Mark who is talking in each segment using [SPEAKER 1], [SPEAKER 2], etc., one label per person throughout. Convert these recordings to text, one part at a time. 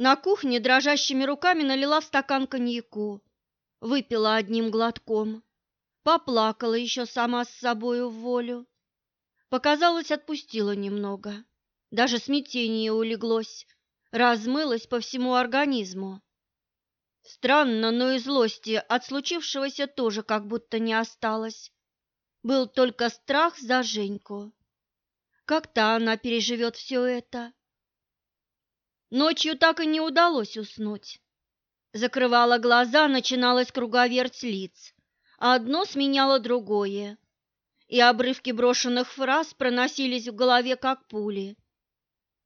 [SPEAKER 1] На кухне дрожащими руками налила в стакан коньяку, выпила одним глотком, поплакала еще сама с собою в волю. Показалось, отпустила немного, даже смятение улеглось, размылось по всему организму. Странно, но и злости от случившегося тоже как будто не осталось. Был только страх за Женьку. Как-то она переживет все это. Ночью так и не удалось уснуть. Закрывала глаза, начиналась круговерть лиц. Одно сменяло другое, и обрывки брошенных фраз проносились в голове, как пули.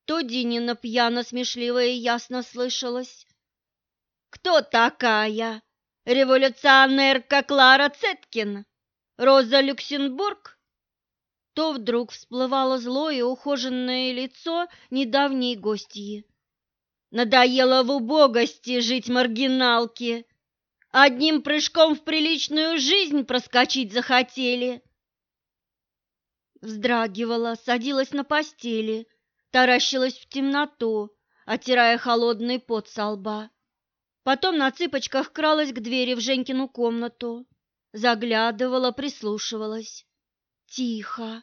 [SPEAKER 1] То Динина пьяно смешливая ясно слышалась, кто такая? Революционерка Клара Цеткин? Роза Люксембург? То вдруг всплывало злое ухоженное лицо недавней гостьи. Надоело в убогости жить маргиналки. Одним прыжком в приличную жизнь проскочить захотели. Вздрагивала, садилась на постели, таращилась в темноту, оттирая холодный пот со лба. Потом на цыпочках кралась к двери в Женькину комнату, заглядывала, прислушивалась. Тихо,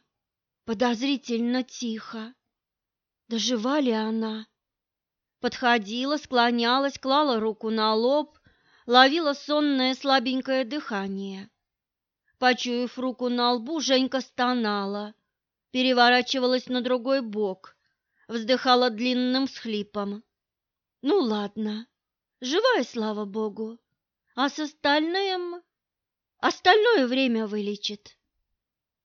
[SPEAKER 1] подозрительно тихо. Дожива ли она? Подходила, склонялась, клала руку на лоб, ловила сонное слабенькое дыхание. Почуяв руку на лбу, Женька стонала, переворачивалась на другой бок, вздыхала длинным схлипом. Ну ладно, Живая, слава богу. А с остальным... Остальное время вылечит.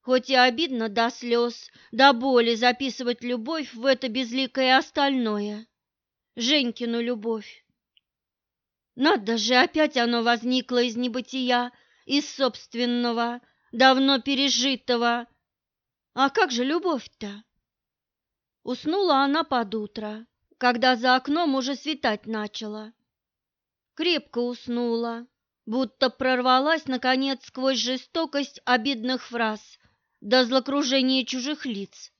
[SPEAKER 1] Хоть и обидно до слез, до боли записывать любовь в это безликое остальное. Женькину любовь. Надо же, опять оно возникло из небытия, из собственного, давно пережитого. А как же любовь-то? Уснула она под утро, когда за окном уже светать начало крепко уснула, будто прорвалась, наконец, сквозь жестокость обидных фраз до злокружения чужих лиц.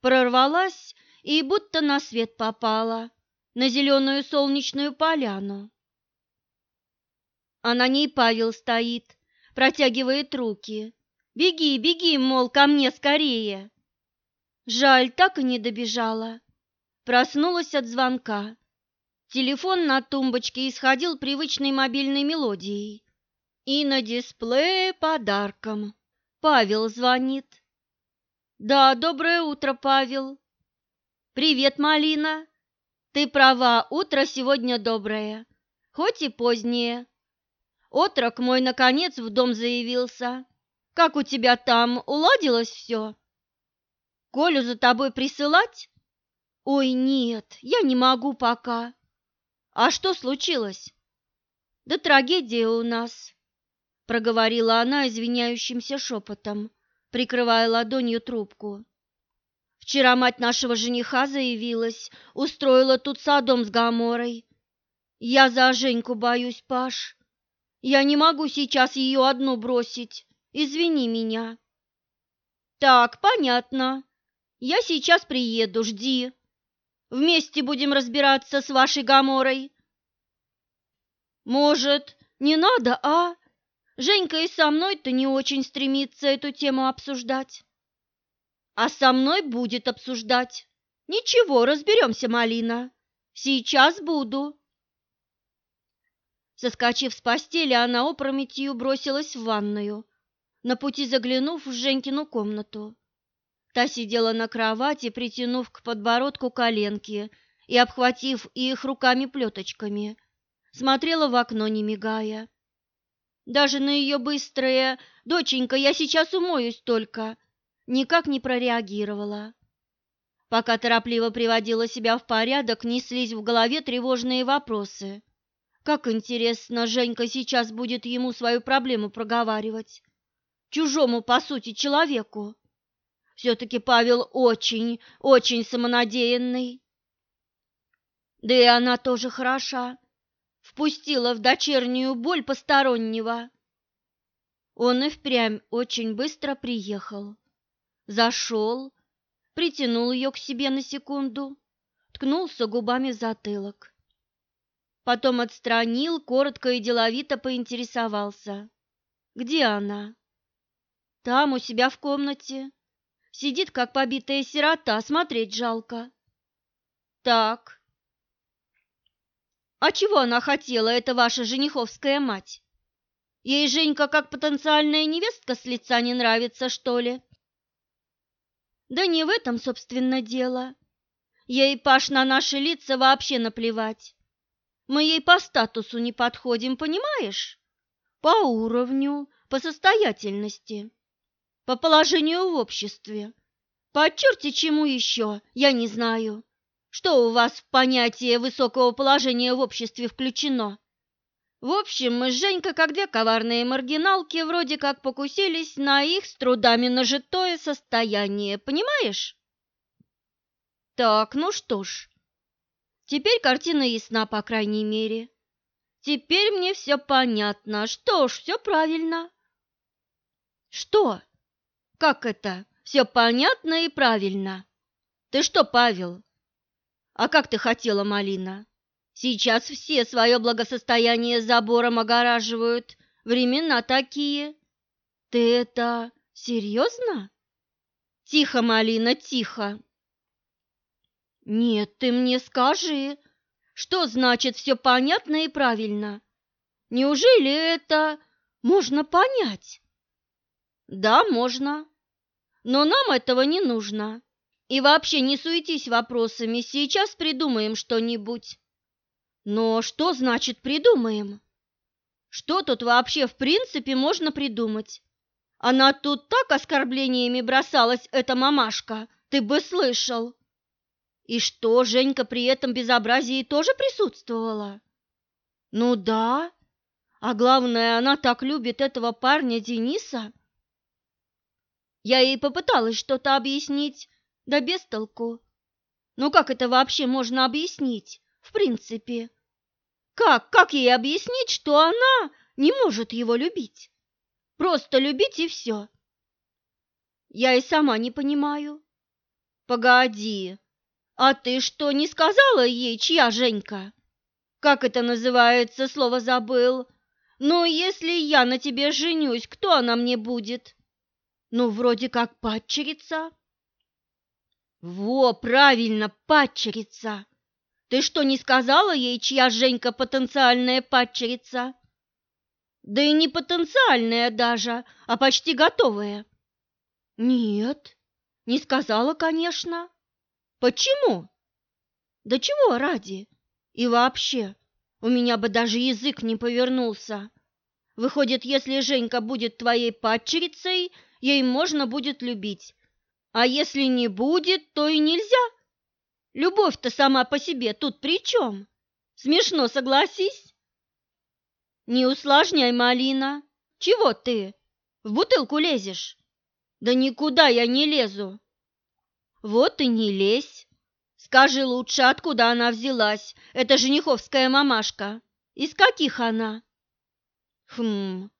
[SPEAKER 1] Прорвалась и будто на свет попала, на зеленую солнечную поляну. А на ней Павел стоит, протягивает руки. «Беги, беги, мол, ко мне скорее!» Жаль, так и не добежала. Проснулась от звонка. Телефон на тумбочке исходил привычной мобильной мелодией. И на дисплее подарком. Павел звонит. Да, доброе утро, Павел. Привет, Малина. Ты права, утро сегодня доброе, хоть и позднее. Отрок мой, наконец, в дом заявился. Как у тебя там, уладилось все? Колю за тобой присылать? Ой, нет, я не могу пока. А что случилось? Да трагедия у нас, проговорила она извиняющимся шепотом, прикрывая ладонью трубку. Вчера мать нашего жениха заявилась, устроила тут садом с Гаморой. Я за Женьку боюсь, Паш. Я не могу сейчас ее одну бросить. Извини меня. Так, понятно. Я сейчас приеду, жди. Вместе будем разбираться с вашей Гаморой. Может, не надо, а? Женька и со мной-то не очень стремится эту тему обсуждать. А со мной будет обсуждать. Ничего, разберемся, Малина. Сейчас буду. Соскочив с постели, она опрометью бросилась в ванную, на пути заглянув в Женькину комнату. Та сидела на кровати, притянув к подбородку коленки и обхватив их руками-плеточками. Смотрела в окно, не мигая. Даже на ее быстрое «Доченька, я сейчас умоюсь только!» Никак не прореагировала. Пока торопливо приводила себя в порядок, неслись в голове тревожные вопросы. Как интересно, Женька сейчас будет ему свою проблему проговаривать. Чужому, по сути, человеку. Все-таки Павел очень, очень самонадеянный. Да и она тоже хороша. Впустила в дочернюю боль постороннего. Он и впрямь очень быстро приехал. Зашел, притянул ее к себе на секунду, ткнулся губами в затылок. Потом отстранил, коротко и деловито поинтересовался. «Где она?» «Там, у себя в комнате. Сидит, как побитая сирота, смотреть жалко». «Так, а чего она хотела, эта ваша жениховская мать? Ей Женька как потенциальная невестка с лица не нравится, что ли? Да не в этом, собственно, дело. Ей, Паш, на наши лица вообще наплевать. Мы ей по статусу не подходим, понимаешь? По уровню, по состоятельности, по положению в обществе. По черти чему еще, я не знаю. Что у вас в понятие высокого положения в обществе включено? В общем, мы с как две коварные маргиналки, вроде как покусились на их с трудами нажитое состояние, понимаешь? Так, ну что ж, теперь картина ясна, по крайней мере. Теперь мне все понятно. Что ж, все правильно. Что? Как это? Все понятно и правильно. Ты что, Павел, а как ты хотела, Малина? Сейчас все свое благосостояние забором огораживают. Времена такие. Ты это серьезно? Тихо, Малина, тихо. Нет, ты мне скажи, что значит все понятно и правильно? Неужели это можно понять? Да, можно. Но нам этого не нужно. И вообще не суетись вопросами, сейчас придумаем что-нибудь. Но что значит придумаем? Что тут вообще в принципе можно придумать? Она тут так оскорблениями бросалась, эта мамашка, ты бы слышал. И что, Женька при этом безобразии тоже присутствовала? Ну да, а главное, она так любит этого парня Дениса. Я ей попыталась что-то объяснить, да без толку. Ну как это вообще можно объяснить, принципе? Как, как ей объяснить, что она не может его любить? Просто любить и все. Я и сама не понимаю. Погоди, а ты что, не сказала ей, чья Женька? Как это называется, слово забыл. Ну, если я на тебе женюсь, кто она мне будет? Ну, вроде как падчерица. Во, правильно, падчерица. Ты что, не сказала ей, чья Женька потенциальная падчерица? Да и не потенциальная даже, а почти готовая. Нет, не сказала, конечно. Почему? Да чего ради? И вообще, у меня бы даже язык не повернулся. Выходит, если Женька будет твоей падчерицей, ей можно будет любить, а если не будет, то и нельзя. Любовь-то сама по себе тут при чем? Смешно, согласись? Не усложняй, Малина. Чего ты? В бутылку лезешь? Да никуда я не лезу. Вот и не лезь. Скажи лучше, откуда она взялась, эта жениховская мамашка? Из каких она? Хм,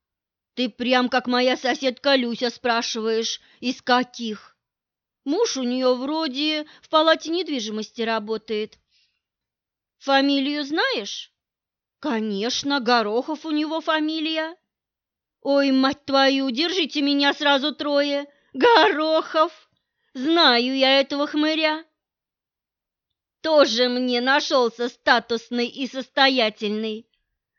[SPEAKER 1] ты прям как моя соседка Люся спрашиваешь, из каких? Муж у нее вроде в палате недвижимости работает. Фамилию знаешь? Конечно, Горохов у него фамилия. Ой, мать твою, держите меня сразу трое. Горохов! Знаю я этого хмыря. Тоже мне нашелся статусный и состоятельный.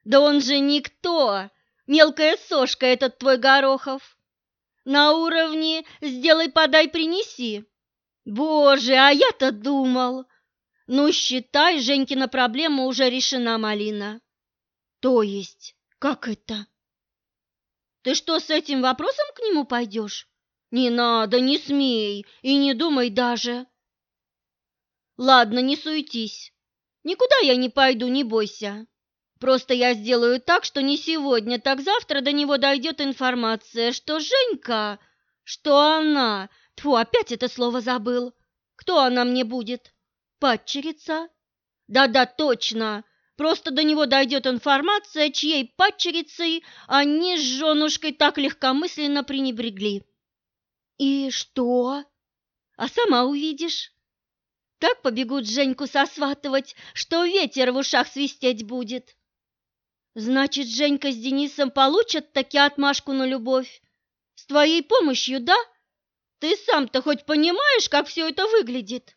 [SPEAKER 1] Да он же никто, мелкая сошка этот твой Горохов. На уровне «сделай, подай, принеси». Боже, а я-то думал. Ну, считай, Женькина проблема уже решена, Малина. То есть, как это? Ты что, с этим вопросом к нему пойдешь? Не надо, не смей и не думай даже. Ладно, не суетись. Никуда я не пойду, не бойся. Просто я сделаю так, что не сегодня, так завтра до него дойдет информация, что Женька, что она... Тьфу, опять это слово забыл. Кто она мне будет? Падчерица? Да-да, точно. Просто до него дойдет информация, чьей падчерицей они с женушкой так легкомысленно пренебрегли. И что? А сама увидишь. Так побегут Женьку сосватывать, что ветер в ушах свистеть будет. Значит, Женька с Денисом получат таки отмашку на любовь. С твоей помощью, да? Ты сам-то хоть понимаешь, как все это выглядит?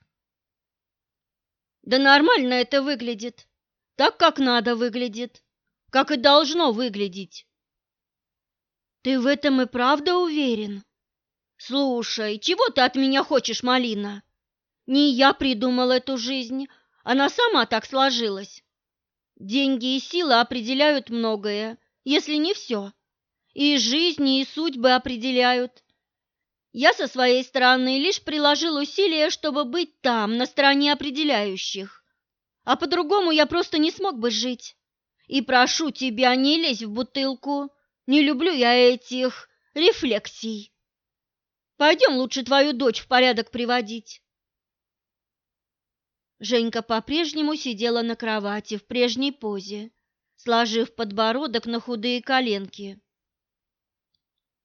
[SPEAKER 1] Да нормально это выглядит. Так, как надо выглядит. Как и должно выглядеть. Ты в этом и правда уверен? Слушай, чего ты от меня хочешь, Малина? Не я придумал эту жизнь, она сама так сложилась. Деньги и силы определяют многое, если не все. И жизни, и судьбы определяют. Я со своей стороны лишь приложил усилия, чтобы быть там, на стороне определяющих. А по-другому я просто не смог бы жить. И прошу тебя, не лезь в бутылку. Не люблю я этих рефлексий. Пойдем лучше твою дочь в порядок приводить. Женька по-прежнему сидела на кровати в прежней позе, сложив подбородок на худые коленки.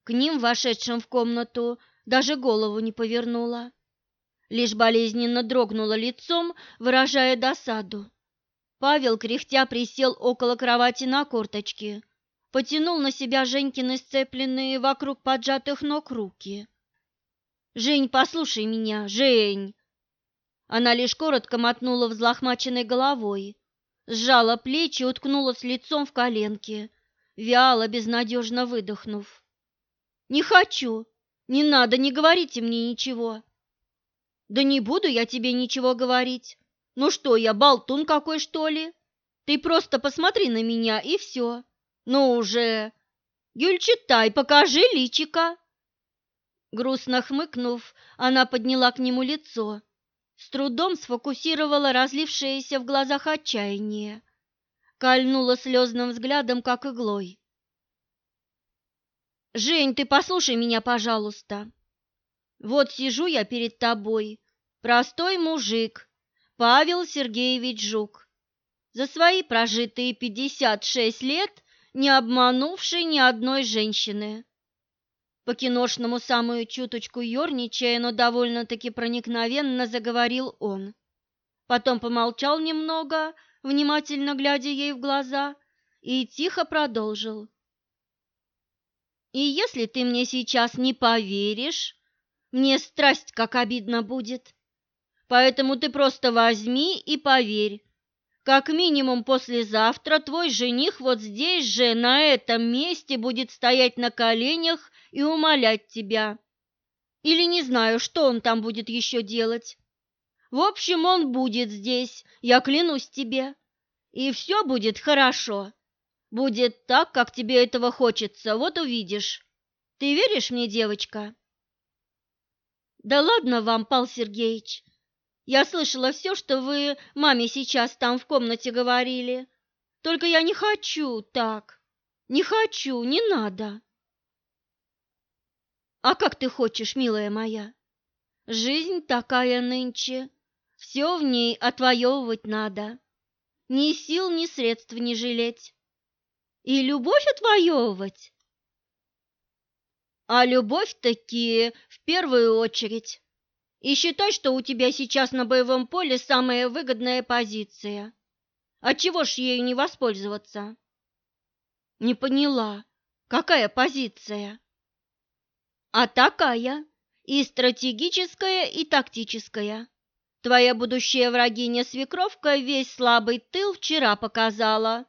[SPEAKER 1] К ним, вошедшим в комнату, даже голову не повернула. Лишь болезненно дрогнула лицом, выражая досаду. Павел, кряхтя, присел около кровати на корточки, потянул на себя Женькины сцепленные вокруг поджатых ног руки. «Жень, послушай меня, Жень!» Она лишь коротко мотнула взлохмаченной головой, сжала плечи, уткнулась лицом в коленки, вяло, безнадежно выдохнув. «Не хочу! Не надо, не говорите мне ничего!» «Да не буду я тебе ничего говорить! Ну что, я болтун какой, что ли? Ты просто посмотри на меня, и все! Ну уже! Гюльчатай, покажи личика!» Грустно хмыкнув, она подняла к нему лицо с трудом сфокусировала разлившееся в глазах отчаяние, кольнула слезным взглядом, как иглой. «Жень, ты послушай меня, пожалуйста. Вот сижу я перед тобой, простой мужик, Павел Сергеевич Жук, за свои прожитые пятьдесят шесть лет не обманувший ни одной женщины. По-киношному самую чуточку ерничая, но довольно-таки проникновенно заговорил он. Потом помолчал немного, внимательно глядя ей в глаза, и тихо продолжил. «И если ты мне сейчас не поверишь, мне страсть как обидно будет. Поэтому ты просто возьми и поверь. Как минимум послезавтра твой жених вот здесь же, на этом месте, будет стоять на коленях и умолять тебя. Или не знаю, что он там будет еще делать. В общем, он будет здесь, я клянусь тебе. И все будет хорошо. Будет так, как тебе этого хочется, вот увидишь. Ты веришь мне, девочка? Да ладно вам, Пал Сергеевич. Я слышала все, что вы маме сейчас там в комнате говорили. Только я не хочу так. Не хочу, не надо. А как ты хочешь, милая моя? Жизнь такая нынче, все в ней отвоевывать надо. Ни сил, ни средств не жалеть. И любовь отвоевывать? А любовь таки в первую очередь. И считай, что у тебя сейчас на боевом поле самая выгодная позиция. А чего ж ею не воспользоваться? Не поняла, какая позиция? А такая, и стратегическая, и тактическая. Твоя будущая врагиня-свекровка весь слабый тыл вчера показала.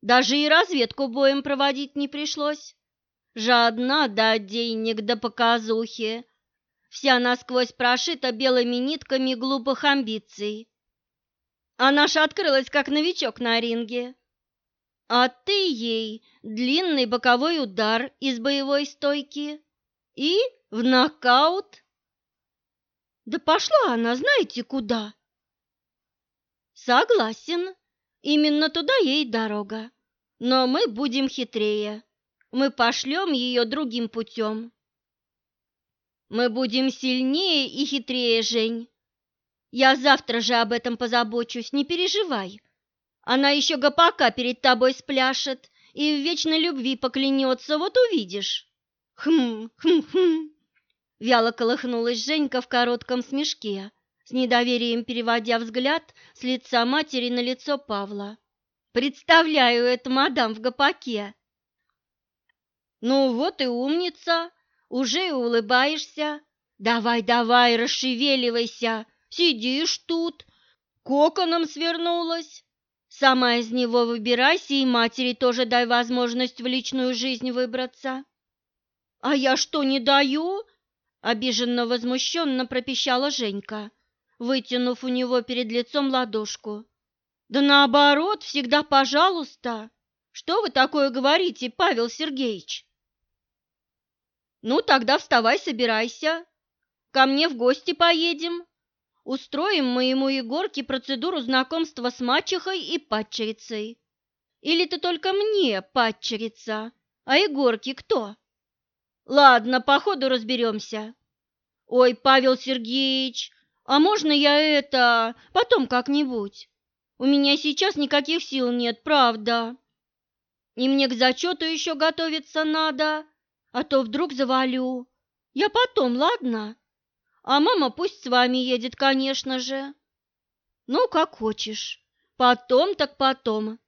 [SPEAKER 1] Даже и разведку боем проводить не пришлось. Жадна до денег, до показухи. Вся насквозь прошита белыми нитками глупых амбиций. А наша открылась как новичок на ринге. А ты ей длинный боковой удар из боевой стойки и в нокаут. Да пошла она, знаете, куда? Согласен, именно туда ей дорога. Но мы будем хитрее. Мы пошлем ее другим путем. Мы будем сильнее и хитрее, Жень. Я завтра же об этом позабочусь, не переживай. Она еще гопака перед тобой спляшет и в вечной любви поклянется, вот увидишь. Хм, хм, хм. Вяло колыхнулась Женька в коротком смешке, с недоверием переводя взгляд с лица матери на лицо Павла. «Представляю это, мадам, в гопаке!» «Ну вот и умница, уже и улыбаешься. Давай, давай, расшевеливайся, сидишь тут, коконом свернулась. Сама из него выбирайся и матери тоже дай возможность в личную жизнь выбраться». «А я что, не даю?» – обиженно возмущенно пропищала Женька вытянув у него перед лицом ладошку. «Да наоборот, всегда пожалуйста! Что вы такое говорите, Павел Сергеевич?» «Ну, тогда вставай, собирайся. Ко мне в гости поедем. Устроим моему Егорке процедуру знакомства с мачехой и падчерицей. Или ты только мне падчерица, а Егорке кто?» «Ладно, по ходу разберемся». «Ой, Павел Сергеевич, а можно я это потом как-нибудь? У меня сейчас никаких сил нет, правда. И мне к зачету еще готовиться надо, а то вдруг завалю. Я потом, ладно? А мама пусть с вами едет, конечно же. Ну, как хочешь. Потом так потом.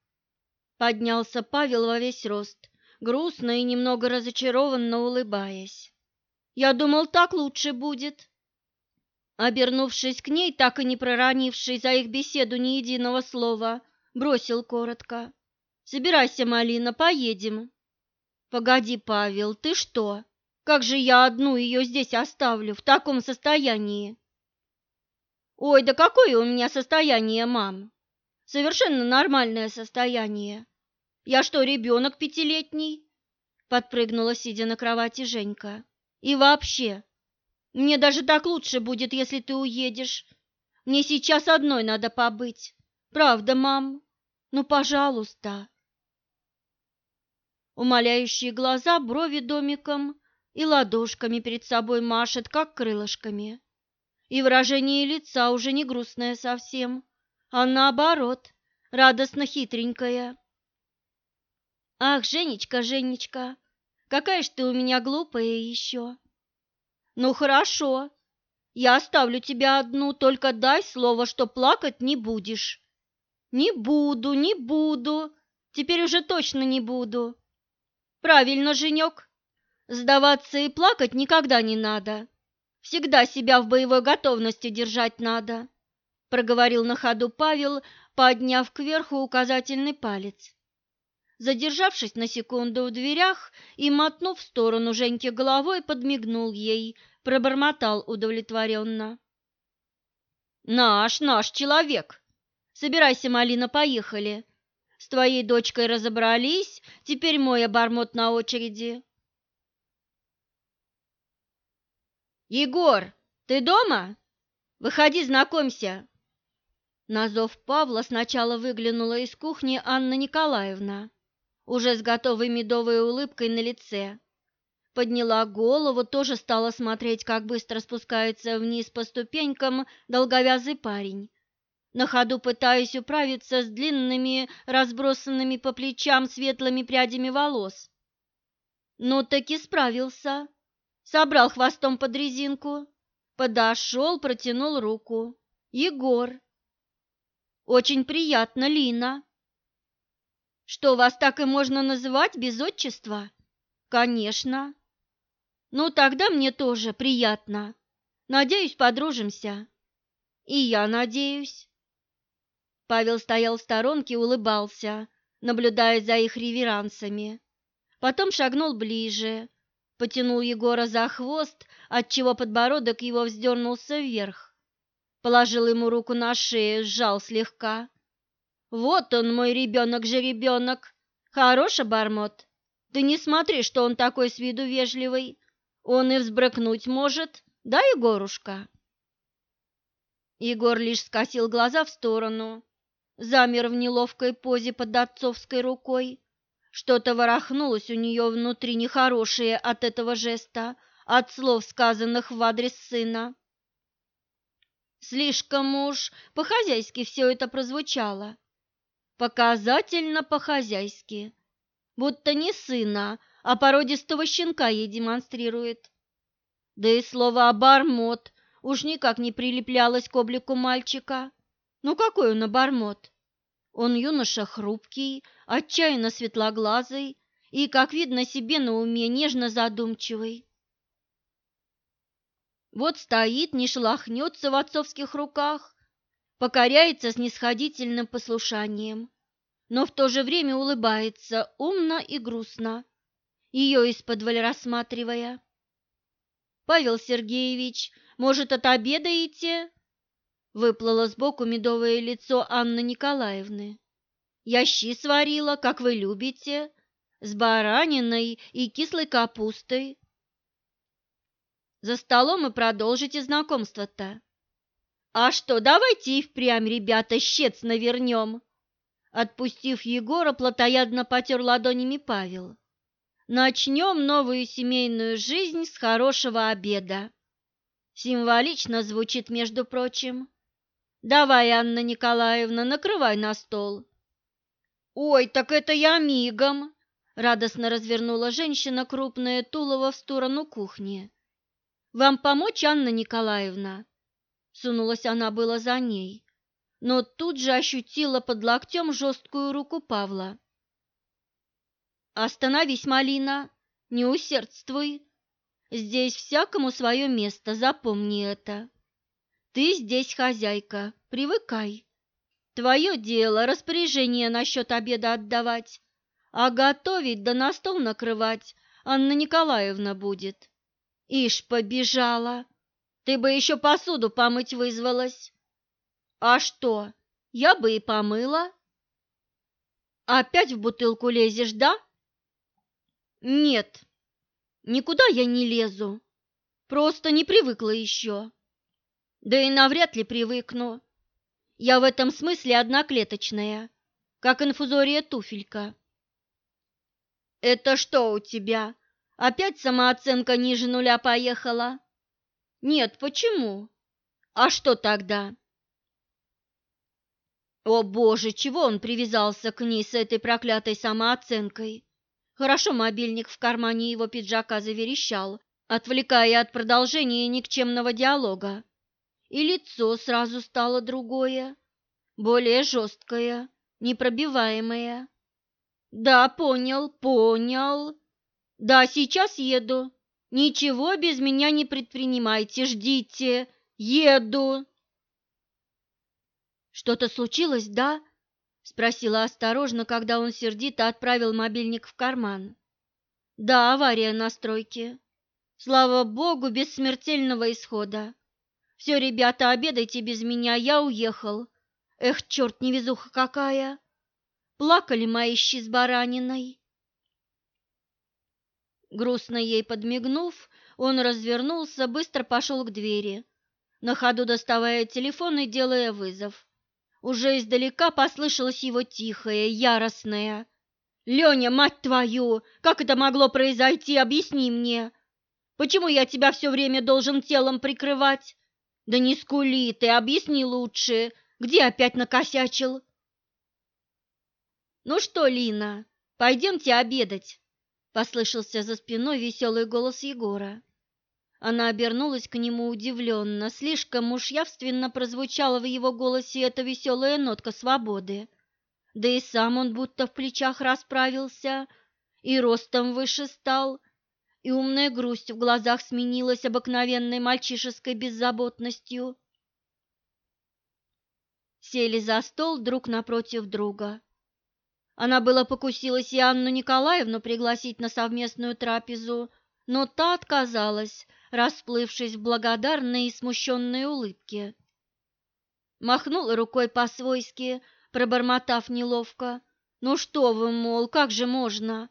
[SPEAKER 1] Поднялся Павел во весь рост, грустно и немного разочарованно улыбаясь. Я думал, так лучше будет. Обернувшись к ней, так и не проронивший за их беседу ни единого слова, бросил коротко. «Собирайся, Малина, поедем». «Погоди, Павел, ты что? Как же я одну ее здесь оставлю в таком состоянии?» «Ой, да какое у меня состояние, мам? Совершенно нормальное состояние. Я что, ребенок пятилетний?» Подпрыгнула, сидя на кровати Женька. «И вообще, мне даже так лучше будет, если ты уедешь. Мне сейчас одной надо побыть. Правда, мам? Ну, пожалуйста. Умоляющие глаза, брови домиком и ладошками перед собой машет, как крылышками. И выражение лица уже не грустное совсем, а наоборот, радостно хитренькое. Ах, Женечка, Женечка, какая ж ты у меня глупая еще. Ну хорошо, я оставлю тебя одну, только дай слово, что плакать не будешь. Не буду, не буду, теперь уже точно не буду. Правильно, Женек, сдаваться и плакать никогда не надо. Всегда себя в боевой готовности держать надо, проговорил на ходу Павел, подняв кверху указательный палец. Задержавшись на секунду в дверях и мотнув в сторону Женьки головой, подмигнул ей, пробормотал удовлетворенно. «Наш, наш человек! Собирайся, Малина, поехали. С твоей дочкой разобрались, теперь мой обормот на очереди». «Егор, ты дома? Выходи, знакомься!» На зов Павла сначала выглянула из кухни Анна Николаевна, уже с готовой медовой улыбкой на лице подняла голову, тоже стала смотреть, как быстро спускается вниз по ступенькам долговязый парень, на ходу пытаясь управиться с длинными, разбросанными по плечам светлыми прядями волос. Но таки справился, собрал хвостом под резинку, подошел, протянул руку. Егор. Очень приятно, Лина. Что, вас так и можно называть без отчества? Конечно. Ну, тогда мне тоже приятно. Надеюсь, подружимся. И я надеюсь. Павел стоял в сторонке и улыбался, наблюдая за их реверансами. Потом шагнул ближе, потянул Егора за хвост, отчего подбородок его вздернулся вверх. Положил ему руку на шею, сжал слегка. «Вот он, мой ребенок-жеребенок! Хорош обормот! Ты не смотри, что он такой с виду вежливый, он и взбрыкнуть может, да, Егорушка?» Егор лишь скосил глаза в сторону, замер в неловкой позе под отцовской рукой. Что-то ворохнулось у нее внутри нехорошее от этого жеста, от слов, сказанных в адрес сына. Слишком уж по-хозяйски все это прозвучало. Показательно по-хозяйски. Будто не сына, а породистого щенка ей демонстрирует. Да и слово «обормот» уж никак не прилеплялась к облику мальчика. Ну какой он обормот? Он юноша хрупкий, отчаянно светлоглазый и, как видно себе на уме, нежно задумчивый. Вот стоит, не шелохнется в отцовских руках, покоряется снисходительным послушанием, но в то же время улыбается умно и грустно, ее из-под рассматривая. «Павел Сергеевич, может, отобедаете?» Выплыло сбоку медовое лицо Анны Николаевны. «Я щи сварила, как вы любите, с бараниной и кислой капустой. За столом и продолжите знакомство-то. А что, давайте и впрямь, ребята, щец навернем!» Отпустив Егора, плотоядно потер ладонями Павел. «Начнем новую семейную жизнь с хорошего обеда». Символично звучит, между прочим. Давай, Анна Николаевна, накрывай на стол. Ой, так это я мигом, радостно развернула женщина крупное тулово в сторону кухни. Вам помочь, Анна Николаевна? Сунулась она было за ней, но тут же ощутила под локтем жесткую руку Павла. Остановись, Малина, не усердствуй, Здесь всякому свое место, запомни это. Ты здесь хозяйка, привыкай. Твое дело распоряжение насчет обеда отдавать, а готовить да на стол накрывать Анна Николаевна будет. Ишь, побежала. Ты бы еще посуду помыть вызвалась. А что, я бы и помыла. Опять в бутылку лезешь, да? Нет, Никуда я не лезу. Просто не привыкла еще. Да и навряд ли привыкну. Я в этом смысле одноклеточная, как инфузория туфелька. Это что у тебя? Опять самооценка ниже нуля поехала? Нет, почему? А что тогда? О боже, чего он привязался к ней с этой проклятой самооценкой? Хорошо мобильник в кармане его пиджака заверещал, отвлекая от продолжения никчемного диалога. И лицо сразу стало другое, более жесткое, непробиваемое. «Да, понял, понял. Да, сейчас еду. Ничего без меня не предпринимайте, ждите. Еду!» «Что-то случилось, да?» Спросила осторожно, когда он сердито отправил мобильник в карман. Да, авария на стройке. Слава богу, без смертельного исхода. Все, ребята, обедайте без меня, я уехал. Эх, черт, невезуха какая! Плакали мои щи с бараниной. Грустно ей подмигнув, он развернулся, быстро пошел к двери, на ходу доставая телефон и делая вызов. Уже издалека послышалось его тихое, яростное. «Леня, мать твою, как это могло произойти, объясни мне! Почему я тебя все время должен телом прикрывать? Да не скули ты, объясни лучше, где опять накосячил?» «Ну что, Лина, пойдемте обедать», — послышался за спиной веселый голос Егора. Она обернулась к нему удивленно, слишком уж явственно прозвучала в его голосе эта веселая нотка свободы. Да и сам он будто в плечах расправился, и ростом выше стал, и умная грусть в глазах сменилась обыкновенной мальчишеской беззаботностью. Сели за стол друг напротив друга. Она была покусилась и Анну Николаевну пригласить на совместную трапезу, но та отказалась, расплывшись в благодарной и смущенной улыбке. Махнула рукой по-свойски, пробормотав неловко. «Ну что вы, мол, как же можно?»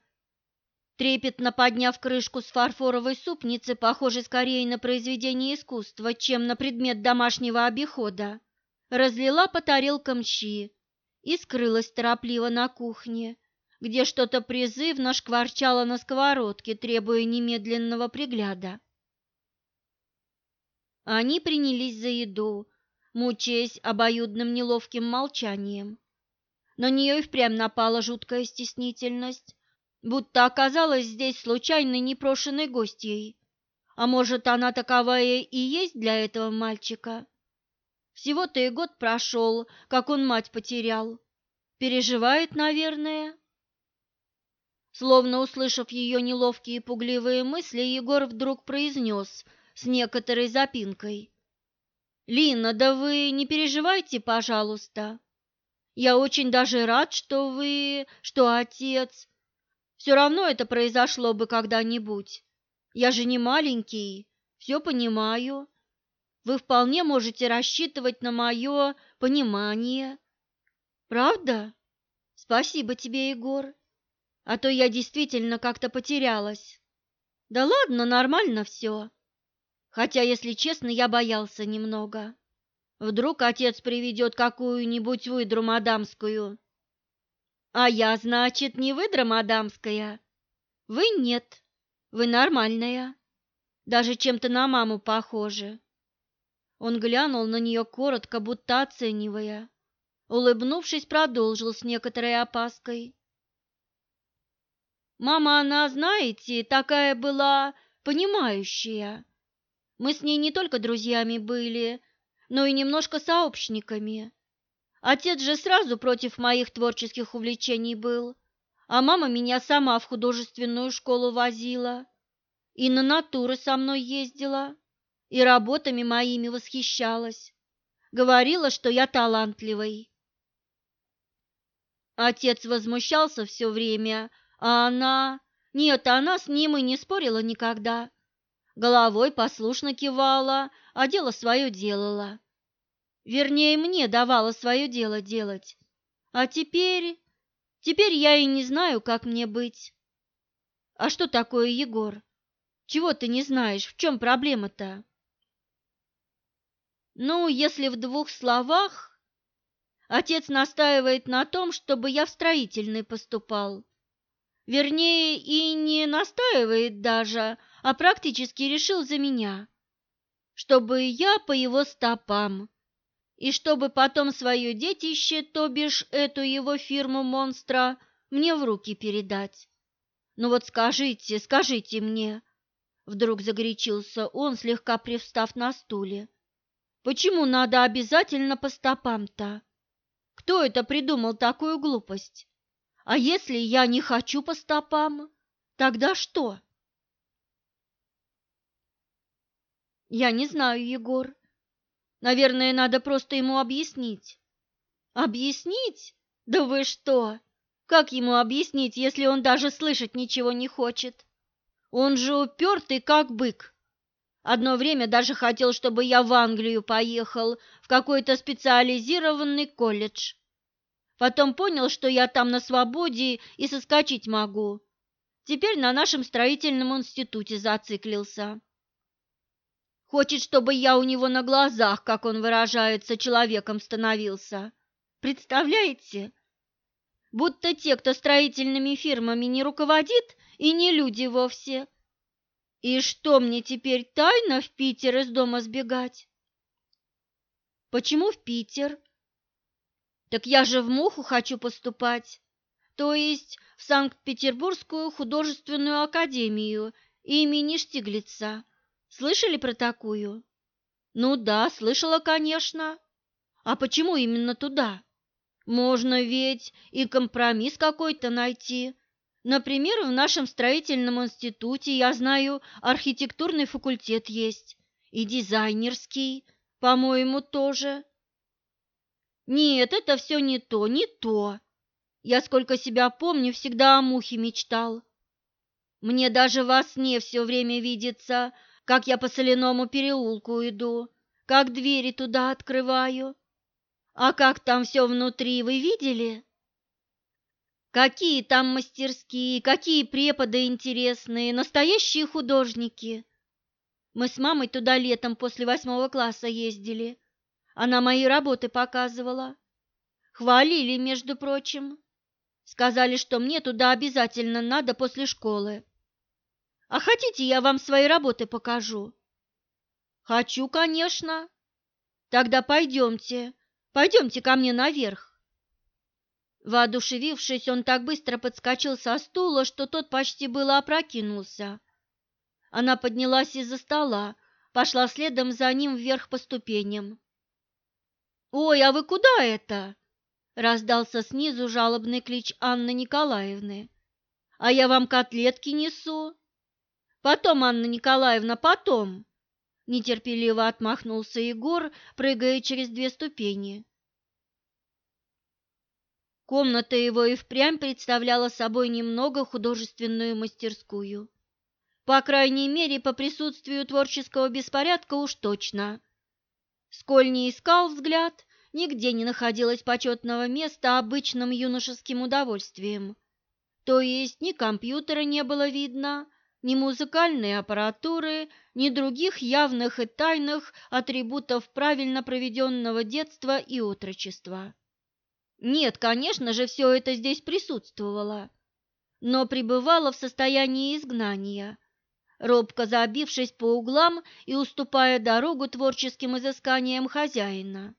[SPEAKER 1] Трепетно подняв крышку с фарфоровой супницы, похожей скорее на произведение искусства, чем на предмет домашнего обихода, разлила по тарелкам щи и скрылась торопливо на кухне, где что-то призывно шкварчало на сковородке, требуя немедленного пригляда. Они принялись за еду, мучаясь обоюдным неловким молчанием. На нее и впрямь напала жуткая стеснительность, будто оказалась здесь случайной непрошенной гостьей. А может, она таковая и есть для этого мальчика? Всего-то и год прошел, как он мать потерял. Переживает, наверное. Словно услышав ее неловкие и пугливые мысли, Егор вдруг произнес с некоторой запинкой. «Лина, да вы не переживайте, пожалуйста. Я очень даже рад, что вы, что отец. Все равно это произошло бы когда-нибудь. Я же не маленький, все понимаю. Вы вполне можете рассчитывать на мое понимание. Правда? Спасибо тебе, Егор. А то я действительно как-то потерялась. Да ладно, нормально все. Хотя, если честно, я боялся немного. Вдруг отец приведет какую-нибудь выдру мадамскую. А я, значит, не выдра мадамская. Вы нет. Вы нормальная. Даже чем-то на маму похожи. Он глянул на нее коротко, будто оценивая. Улыбнувшись, продолжил с некоторой опаской. Мама, она, знаете, такая была понимающая. Мы с ней не только друзьями были, но и немножко сообщниками. Отец же сразу против моих творческих увлечений был а мама меня сама в художественную школу возила, и на натуры со мной ездила, и работами моими восхищалась. Говорила, что я талантливый. Отец возмущался все время, а она... Нет, она с ним и не спорила никогда. Головой послушно кивала, а дело свое делала. Вернее, мне давала свое дело делать. А теперь Теперь я и не знаю, как мне быть. А что такое Егор? Чего ты не знаешь? В чем проблема-то? Ну, если в двух словах, отец настаивает на том, чтобы я в строительный поступал. Вернее, и не настаивает даже, а практически решил за меня, чтобы я по его стопам и чтобы потом свое детище, то бишь эту его фирму-монстра, мне в руки передать. Ну вот скажите, скажите мне, вдруг загорячился он, слегка привстав на стуле. Почему надо обязательно по стопам-то? Кто это придумал такую глупость? А если я не хочу по стопам, тогда что? Я не знаю, Егор, Наверное, надо просто ему объяснить. Объяснить? Да вы что? Как ему объяснить, если он даже слышать ничего не хочет? Он же упертый, как бык. Одно время даже хотел, чтобы я в Англию поехал, в какой-то специализированный колледж. Потом понял, что я там на свободе и соскочить могу. Теперь на нашем строительном институте зациклился. Хочет, чтобы я у него на глазах, как он выражается, человеком становился. Представляете? Будто те, кто строительными фирмами не руководит, и не люди вовсе. И что мне теперь тайно в Питер из дома сбегать? Почему в Питер? Так я же в Муху хочу поступать, то есть в Санкт-Петербургскую художественную академию имени Штиглица. Слышали про такую? Ну да, слышала, конечно. А почему именно туда? Можно ведь и компромисс какой-то найти. Например, в нашем строительном институте, я знаю, архитектурный факультет есть, и дизайнерский, по-моему, тоже. Нет, это все не то, не то. Я, сколько себя помню, всегда о мухе мечтал. Мне даже во сне все время видится, как я по соляному переулку иду, как двери туда открываю. А как там все внутри, вы видели? Какие там мастерские, какие преподы интересные, настоящие художники. Мы с мамой туда летом после восьмого класса ездили. Она мои работы показывала. Хвалили, между прочим. Сказали, что мне туда обязательно надо после школы. А хотите, я вам свои работы покажу? Хочу, конечно. Тогда пойдемте, пойдемте ко мне наверх. Воодушевившись, он так быстро подскочил со стула, что тот почти было опрокинулся. Она поднялась из-за стола, пошла следом за ним вверх по ступеням. «Ой, а вы куда это?» – раздался снизу жалобный клич Анны Николаевны. «А я вам котлетки несу». «Потом, Анна Николаевна, потом!» Нетерпеливо отмахнулся Егор, прыгая через две ступени. Комната его и впрямь представляла собой немного художественную мастерскую. По крайней мере, по присутствию творческого беспорядка уж точно. Сколь не искал взгляд, нигде не находилось почетного места обычным юношеским удовольствием. То есть ни компьютера не было видно, ни музыкальной аппаратуры, ни других явных и тайных атрибутов правильно проведенного детства и отрочества. Нет, конечно же, все это здесь присутствовало, но пребывало в состоянии изгнания, робко забившись по углам и уступая дорогу творческим изысканиям хозяина.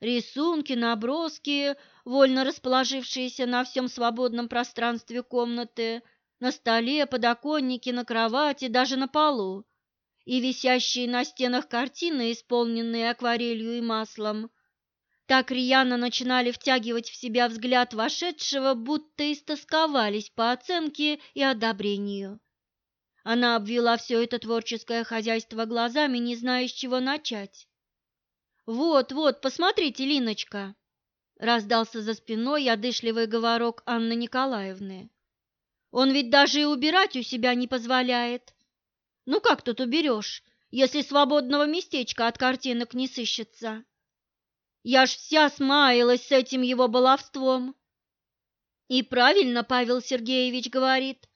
[SPEAKER 1] Рисунки, наброски, вольно расположившиеся на всем свободном пространстве комнаты, на столе, подоконнике, на кровати, даже на полу, и висящие на стенах картины, исполненные акварелью и маслом, так рьяно начинали втягивать в себя взгляд вошедшего, будто истосковались по оценке и одобрению. Она обвела все это творческое хозяйство глазами, не зная, с чего начать. «Вот, вот, посмотрите, Линочка!» — раздался за спиной одышливый говорок Анны Николаевны. «Он ведь даже и убирать у себя не позволяет. Ну как тут уберешь, если свободного местечка от картинок не сыщется?» Я ж вся смаялась с этим его баловством. И правильно Павел Сергеевич говорит.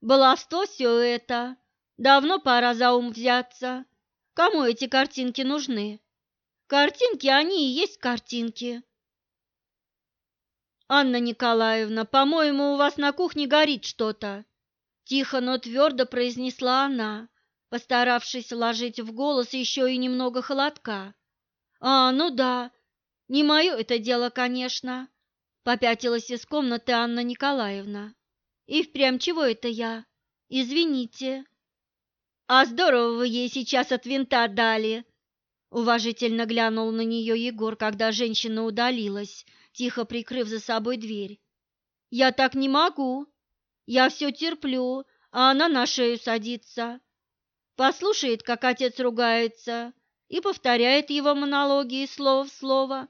[SPEAKER 1] Баловство все это. Давно пора за ум взяться. Кому эти картинки нужны? Картинки, они и есть картинки. Анна Николаевна, по-моему, у вас на кухне горит что-то. Тихо, но твердо произнесла она, постаравшись вложить в голос еще и немного холодка. А, ну да, не мое это дело, конечно, попятилась из комнаты Анна Николаевна. И впрямь чего это я? Извините. А здорово вы ей сейчас от винта дали. Уважительно глянул на нее Егор, когда женщина удалилась, тихо прикрыв за собой дверь. Я так не могу. Я все терплю, а она на шею садится. Послушает, как отец ругается, и повторяет его монологи слово в слово.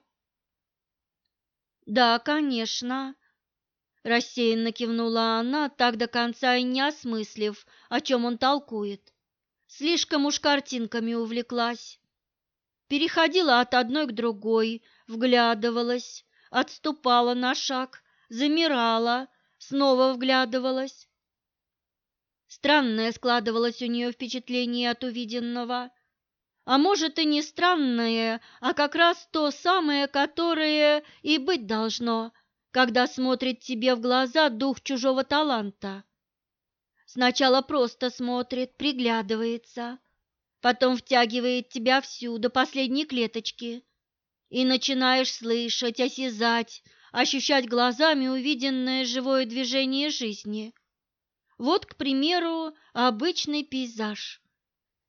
[SPEAKER 1] «Да, конечно», – рассеянно кивнула она, так до конца и не осмыслив, о чем он толкует. Слишком уж картинками увлеклась. Переходила от одной к другой, вглядывалась, отступала на шаг, замирала, снова вглядывалась. Странное складывалось у нее впечатление от увиденного. А может и не странное, а как раз то самое, которое и быть должно, когда смотрит тебе в глаза дух чужого таланта. Сначала просто смотрит, приглядывается, потом втягивает тебя всю до последней клеточки, и начинаешь слышать, осязать, ощущать глазами увиденное живое движение жизни. Вот, к примеру, обычный пейзаж.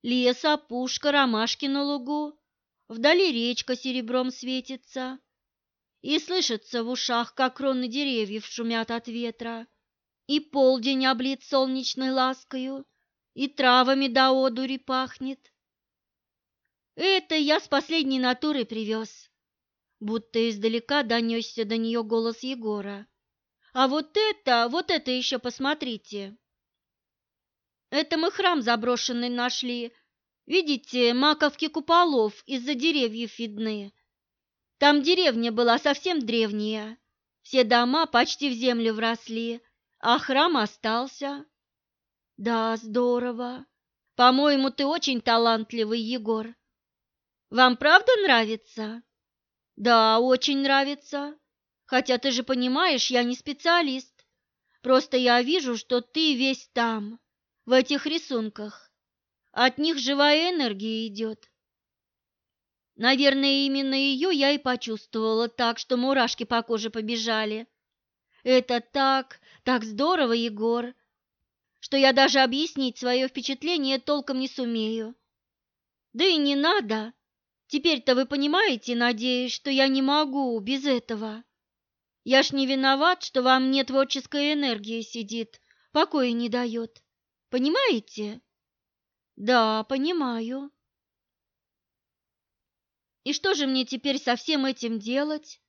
[SPEAKER 1] Лес, опушка, ромашки на лугу, вдали речка серебром светится, и слышится в ушах, как кроны деревьев шумят от ветра, и полдень облит солнечной ласкою, и травами до одури пахнет. Это я с последней натуры привез, будто издалека донесся до нее голос Егора. А вот это, вот это еще посмотрите. Это мы храм заброшенный нашли. Видите, маковки куполов из-за деревьев видны. Там деревня была совсем древняя. Все дома почти в землю вросли, а храм остался. Да, здорово. По-моему, ты очень талантливый, Егор. Вам правда нравится? Да, очень нравится. Хотя ты же понимаешь, я не специалист. Просто я вижу, что ты весь там в этих рисунках. От них живая энергия идет. Наверное, именно ее я и почувствовала так, что мурашки по коже побежали. Это так, так здорово, Егор. что я даже объяснить свое впечатление толком не сумею. Да и не надо. Теперь-то вы понимаете, надеюсь, что я не могу без этого. Я ж не виноват, что во мне творческая энергия сидит, покоя не дает. Понимаете? Да, понимаю. И что же мне теперь со всем этим делать?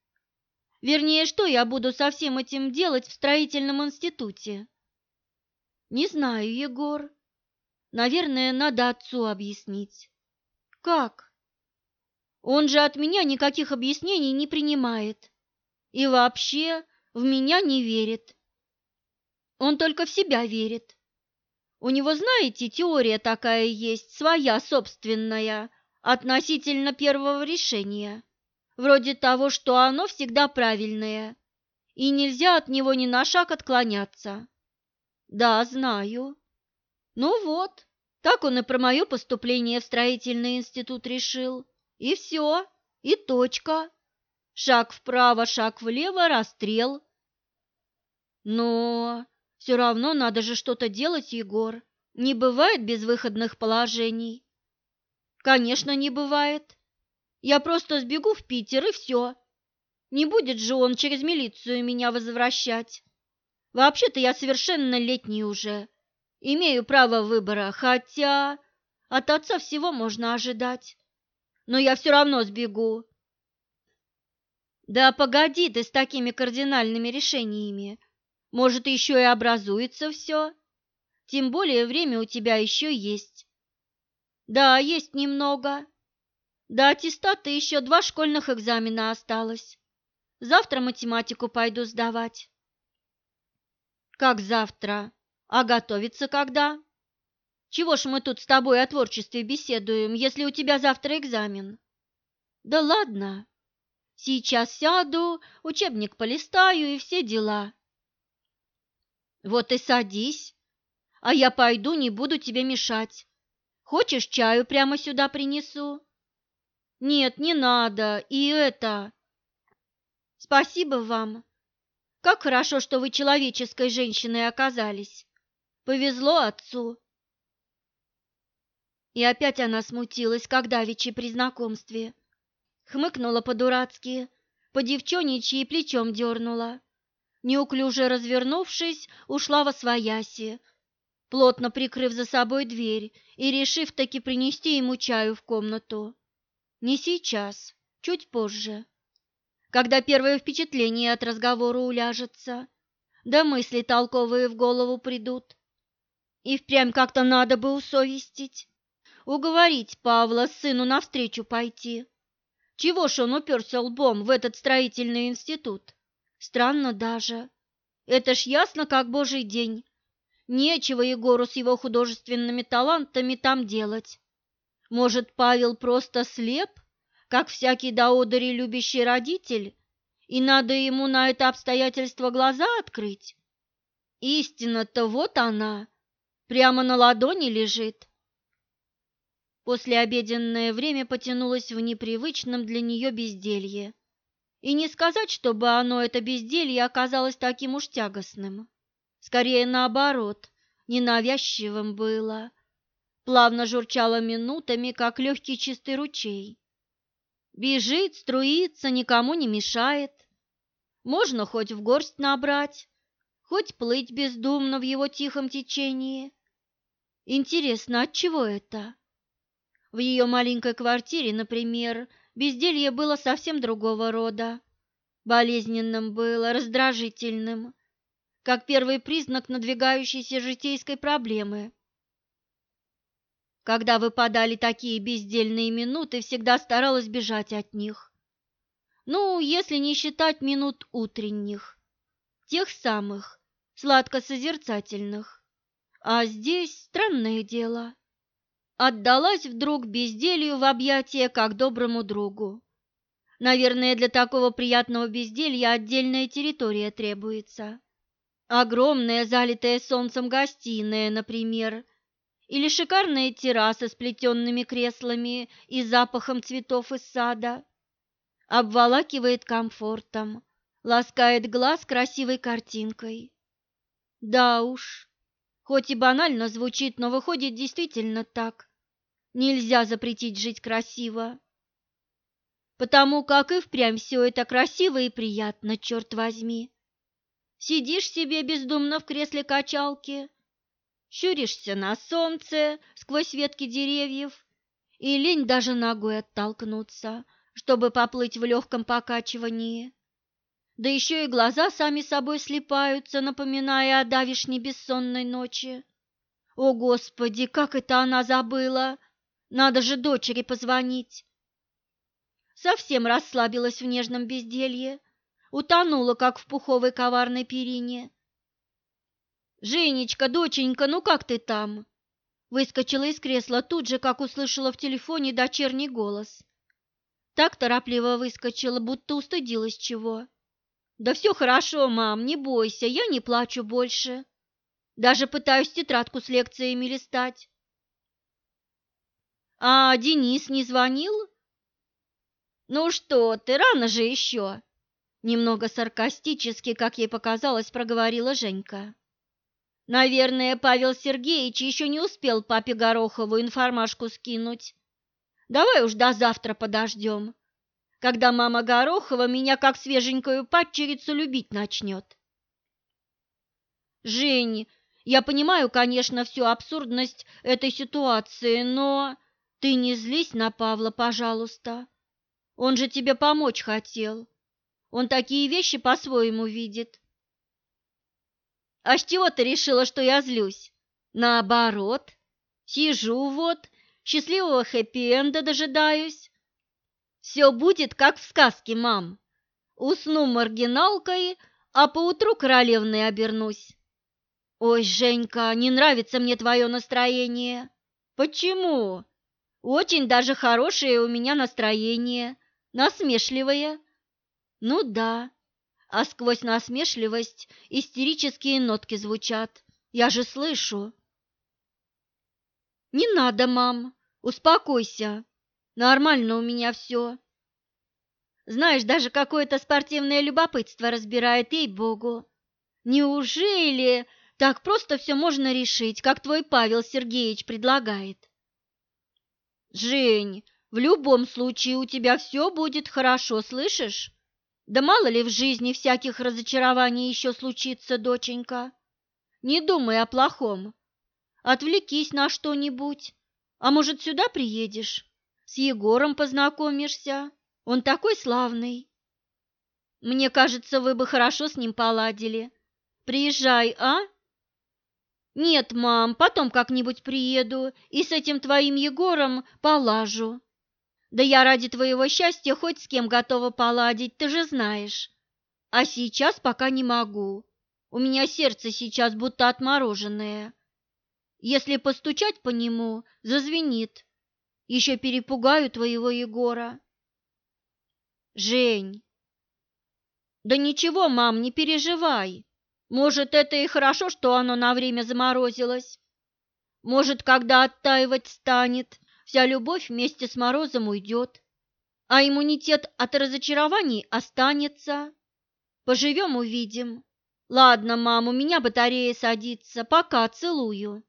[SPEAKER 1] Вернее, что я буду со всем этим делать в строительном институте? Не знаю, Егор. Наверное, надо отцу объяснить. Как? Он же от меня никаких объяснений не принимает. И вообще в меня не верит. Он только в себя верит. У него, знаете, теория такая есть, своя, собственная, относительно первого решения вроде того, что оно всегда правильное, и нельзя от него ни на шаг отклоняться. Да, знаю. Ну вот, так он и про мое поступление в строительный институт решил. И все, и точка. Шаг вправо, шаг влево, расстрел. Но все равно надо же что-то делать, Егор. Не бывает безвыходных положений. Конечно, не бывает. Я просто сбегу в Питер и все. Не будет же он через милицию меня возвращать. Вообще-то я совершеннолетний уже. Имею право выбора, хотя от отца всего можно ожидать. Но я все равно сбегу. Да погоди ты с такими кардинальными решениями. Может, еще и образуется все. Тем более время у тебя еще есть. Да, есть немного. До аттестата еще два школьных экзамена осталось. Завтра математику пойду сдавать. Как завтра? А готовиться когда? Чего ж мы тут с тобой о творчестве беседуем, если у тебя завтра экзамен? Да ладно. Сейчас сяду, учебник полистаю и все дела. Вот и садись, а я пойду, не буду тебе мешать. Хочешь, чаю прямо сюда принесу? Нет, не надо. И это... Спасибо вам. Как хорошо, что вы человеческой женщиной оказались. Повезло отцу. И опять она смутилась, как давеча при знакомстве. Хмыкнула по-дурацки, по девчоничьи плечом дернула. Неуклюже развернувшись, ушла во свояси, плотно прикрыв за собой дверь и решив таки принести ему чаю в комнату. Не сейчас, чуть позже, когда первое впечатление от разговора уляжется, да мысли толковые в голову придут. И впрямь как-то надо бы усовестить, уговорить Павла сыну навстречу пойти. Чего ж он уперся лбом в этот строительный институт? Странно даже. Это ж ясно, как божий день. Нечего Егору с его художественными талантами там делать. Может, Павел просто слеп, как всякий до одери любящий родитель, и надо ему на это обстоятельство глаза открыть? Истина-то вот она, прямо на ладони лежит. Послеобеденное время потянулось в непривычном для нее безделье. И не сказать, чтобы оно, это безделье, оказалось таким уж тягостным. Скорее наоборот, ненавязчивым было плавно журчала минутами, как легкий чистый ручей. Бежит, струится, никому не мешает. Можно хоть в горсть набрать, хоть плыть бездумно в его тихом течении. Интересно, от чего это? В ее маленькой квартире, например, безделье было совсем другого рода. Болезненным было, раздражительным, как первый признак надвигающейся житейской проблемы. Когда выпадали такие бездельные минуты, всегда старалась бежать от них. Ну, если не считать минут утренних, тех самых, сладко-созерцательных. А здесь странное дело. Отдалась вдруг безделью в объятия, как доброму другу. Наверное, для такого приятного безделья отдельная территория требуется. Огромная, залитая солнцем гостиная, например, или шикарная терраса с плетенными креслами и запахом цветов из сада. Обволакивает комфортом, ласкает глаз красивой картинкой. Да уж, Хоть и банально звучит, но выходит действительно так. Нельзя запретить жить красиво. Потому как и впрямь все это красиво и приятно, черт возьми. Сидишь себе бездумно в кресле качалки, щуришься на солнце сквозь ветки деревьев, и лень даже ногой оттолкнуться, чтобы поплыть в легком покачивании. Да еще и глаза сами собой слепаются, напоминая о давишней бессонной ночи. О, Господи, как это она забыла! Надо же дочери позвонить. Совсем расслабилась в нежном безделье, утонула, как в пуховой коварной перине. «Женечка, доченька, ну как ты там?» Выскочила из кресла тут же, как услышала в телефоне дочерний голос. Так торопливо выскочила, будто устыдилась чего. «Да все хорошо, мам, не бойся, я не плачу больше. Даже пытаюсь тетрадку с лекциями листать». «А Денис не звонил?» «Ну что ты, рано же еще!» Немного саркастически, как ей показалось, проговорила Женька. Наверное, Павел Сергеевич еще не успел папе Горохову информашку скинуть. Давай уж до завтра подождем, когда мама Горохова меня как свеженькую падчерицу любить начнет. Жень, я понимаю, конечно, всю абсурдность этой ситуации, но ты не злись на Павла, пожалуйста. Он же тебе помочь хотел. Он такие вещи по-своему видит. А с чего ты решила, что я злюсь? Наоборот, сижу вот, счастливого хэппи-энда дожидаюсь. Все будет, как в сказке, мам. Усну маргиналкой, а поутру королевной обернусь. Ой, Женька, не нравится мне твое настроение. Почему? Очень даже хорошее у меня настроение, насмешливое. Ну да, а сквозь насмешливость истерические нотки звучат. Я же слышу. Не надо, мам, успокойся. Нормально у меня все. Знаешь, даже какое-то спортивное любопытство разбирает, ей-богу. Неужели так просто все можно решить, как твой Павел Сергеевич предлагает? Жень, в любом случае у тебя все будет хорошо, слышишь? Да мало ли в жизни всяких разочарований еще случится, доченька. Не думай о плохом. Отвлекись на что-нибудь. А может, сюда приедешь? С Егором познакомишься. Он такой славный. Мне кажется, вы бы хорошо с ним поладили. Приезжай, а? Нет, мам, потом как-нибудь приеду и с этим твоим Егором полажу. Да я ради твоего счастья хоть с кем готова поладить, ты же знаешь. А сейчас пока не могу. У меня сердце сейчас будто отмороженное. Если постучать по нему, зазвенит. Еще перепугаю твоего Егора. Жень. Да ничего, мам, не переживай. Может, это и хорошо, что оно на время заморозилось. Может, когда оттаивать станет, вся любовь вместе с морозом уйдет, а иммунитет от разочарований останется. Поживем – увидим. Ладно, мам, у меня батарея садится. Пока, целую.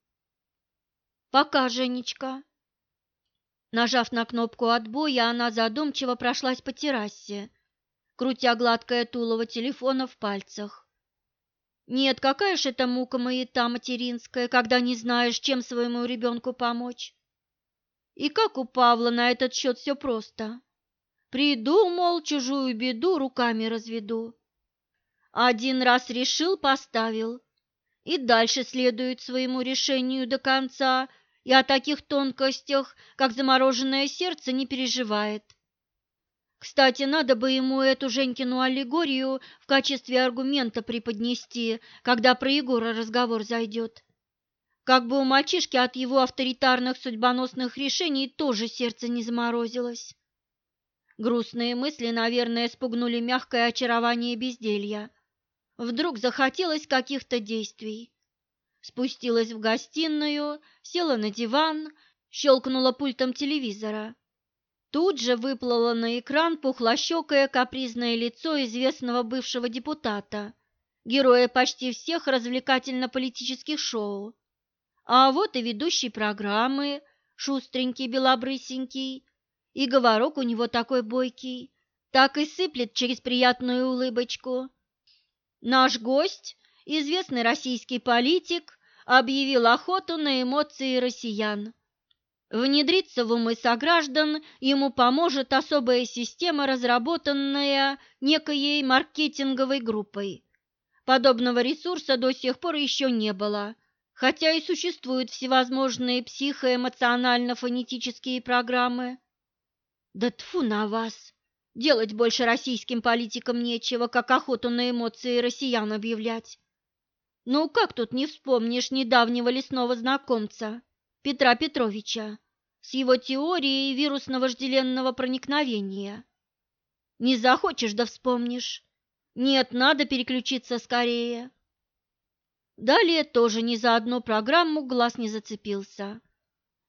[SPEAKER 1] Пока, Женечка. Нажав на кнопку отбоя, она задумчиво прошлась по террасе, крутя гладкое тулово телефона в пальцах. Нет, какая ж это мука маята материнская, когда не знаешь, чем своему ребенку помочь. И как у Павла на этот счет все просто. Приду, мол, чужую беду руками разведу. Один раз решил, поставил. И дальше следует своему решению до конца, и о таких тонкостях, как замороженное сердце, не переживает. Кстати, надо бы ему эту Женькину аллегорию в качестве аргумента преподнести, когда про Егора разговор зайдет. Как бы у мальчишки от его авторитарных судьбоносных решений тоже сердце не заморозилось. Грустные мысли, наверное, спугнули мягкое очарование безделья. Вдруг захотелось каких-то действий. Спустилась в гостиную, села на диван, щелкнула пультом телевизора. Тут же выплыло на экран пухлощекое капризное лицо известного бывшего депутата, героя почти всех развлекательно-политических шоу. А вот и ведущий программы, шустренький, белобрысенький, и говорок у него такой бойкий, так и сыплет через приятную улыбочку. Наш гость, известный российский политик, объявил охоту на эмоции россиян. Внедриться в умы сограждан ему поможет особая система, разработанная некоей маркетинговой группой. Подобного ресурса до сих пор еще не было, хотя и существуют всевозможные психоэмоционально-фонетические программы. Да тфу на вас! Делать больше российским политикам нечего, как охоту на эмоции россиян объявлять. Ну, как тут не вспомнишь недавнего лесного знакомца, Петра Петровича, с его теорией вирусного вожделенного проникновения? Не захочешь, да вспомнишь. Нет, надо переключиться скорее. Далее тоже ни за одну программу глаз не зацепился.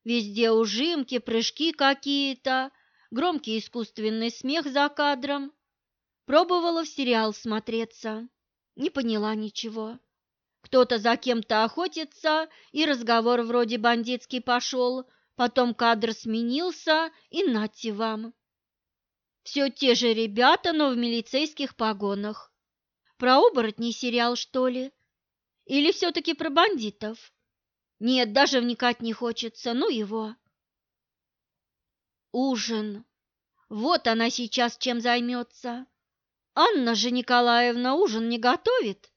[SPEAKER 1] Везде ужимки, прыжки какие-то, громкий искусственный смех за кадром. Пробовала в сериал смотреться, не поняла ничего. Кто-то за кем-то охотится, и разговор вроде бандитский пошел, потом кадр сменился, и нате вам. Все те же ребята, но в милицейских погонах. Про оборотней сериал, что ли? Или все-таки про бандитов? Нет, даже вникать не хочется, ну его. Ужин. Вот она сейчас чем займется. Анна же Николаевна ужин не готовит.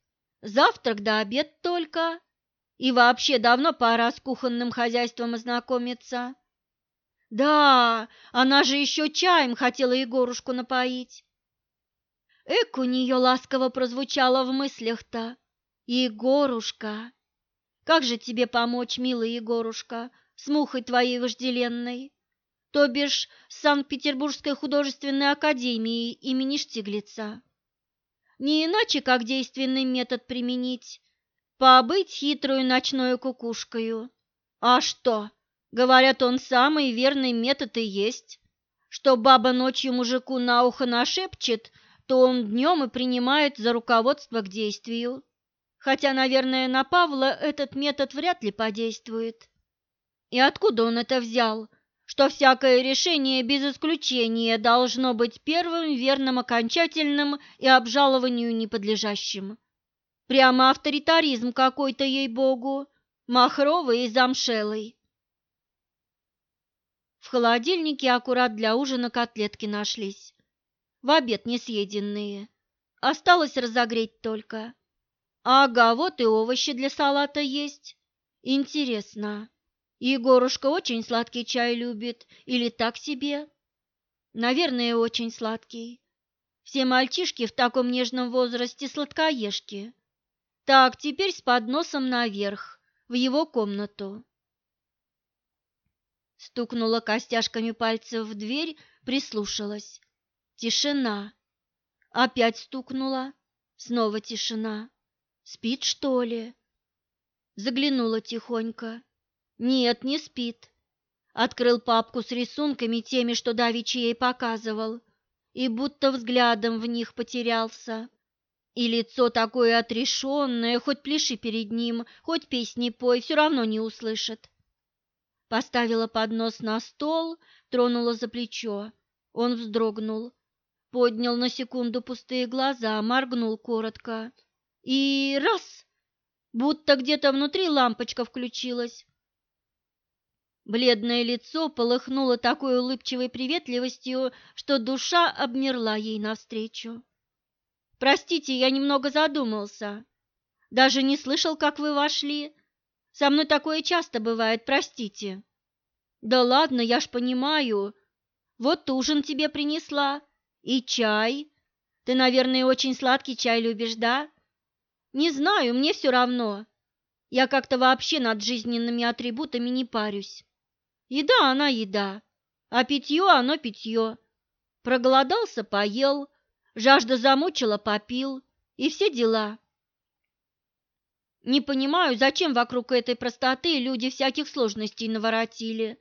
[SPEAKER 1] Завтрак да обед только. И вообще давно пора с кухонным хозяйством ознакомиться. Да, она же еще чаем хотела Егорушку напоить. Эк у нее ласково прозвучало в мыслях-то. Егорушка, как же тебе помочь, милый Егорушка, с мухой твоей вожделенной? то бишь Санкт-Петербургской художественной академии имени Штиглица. Не иначе, как действенный метод применить, побыть хитрую ночную кукушкою. А что? Говорят, он самый верный метод и есть. Что баба ночью мужику на ухо нашепчет, то он днем и принимает за руководство к действию. Хотя, наверное, на Павла этот метод вряд ли подействует. И откуда он это взял? Что всякое решение без исключения должно быть первым, верным, окончательным и обжалованию неподлежащим. Прямо авторитаризм какой-то, ей-богу, махровый и замшелый. В холодильнике аккурат для ужина котлетки нашлись. В обед не съеденные. Осталось разогреть только. Ага, вот и овощи для салата есть. Интересно, Егорушка очень сладкий чай любит или так себе? Наверное, очень сладкий. Все мальчишки в таком нежном возрасте сладкоежки. Так, теперь с подносом наверх, в его комнату. Стукнула костяшками пальцев в дверь, прислушалась. Тишина. Опять стукнула. Снова тишина. Спит, что ли? Заглянула тихонько. Нет, не спит. Открыл папку с рисунками, теми, что Давичи ей показывал, и будто взглядом в них потерялся. И лицо такое отрешенное, хоть пляши перед ним, хоть песни пой, все равно не услышит. Поставила поднос на стол, тронула за плечо. Он вздрогнул, поднял на секунду пустые глаза, моргнул коротко. И раз! Будто где-то внутри лампочка включилась. Бледное лицо полыхнуло такой улыбчивой приветливостью, что душа обмерла ей навстречу. «Простите, я немного задумался. Даже не слышал, как вы вошли. Со мной такое часто бывает, простите». «Да ладно, я ж понимаю. Вот ужин тебе принесла. И чай. Ты, наверное, очень сладкий чай любишь, да?» «Не знаю, мне все равно. Я как-то вообще над жизненными атрибутами не парюсь». Еда она еда, а питье оно питье. Проголодался – поел, жажда замучила – попил, и все дела. Не понимаю, зачем вокруг этой простоты люди всяких сложностей наворотили,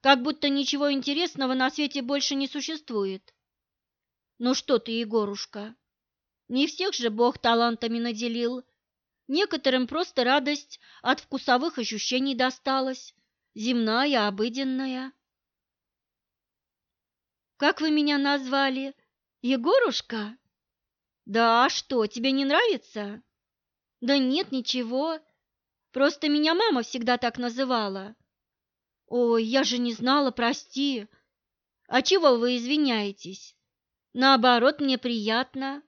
[SPEAKER 1] как будто ничего интересного на свете больше не существует. Ну что ты, Егорушка, не всех же Бог талантами наделил, Некоторым просто радость от вкусовых ощущений досталась, земная, обыденная. «Как вы меня назвали? Егорушка?» «Да, а что, тебе не нравится?» «Да нет, ничего. Просто меня мама всегда так называла». «Ой, я же не знала, прости. А чего вы извиняетесь? Наоборот, мне приятно.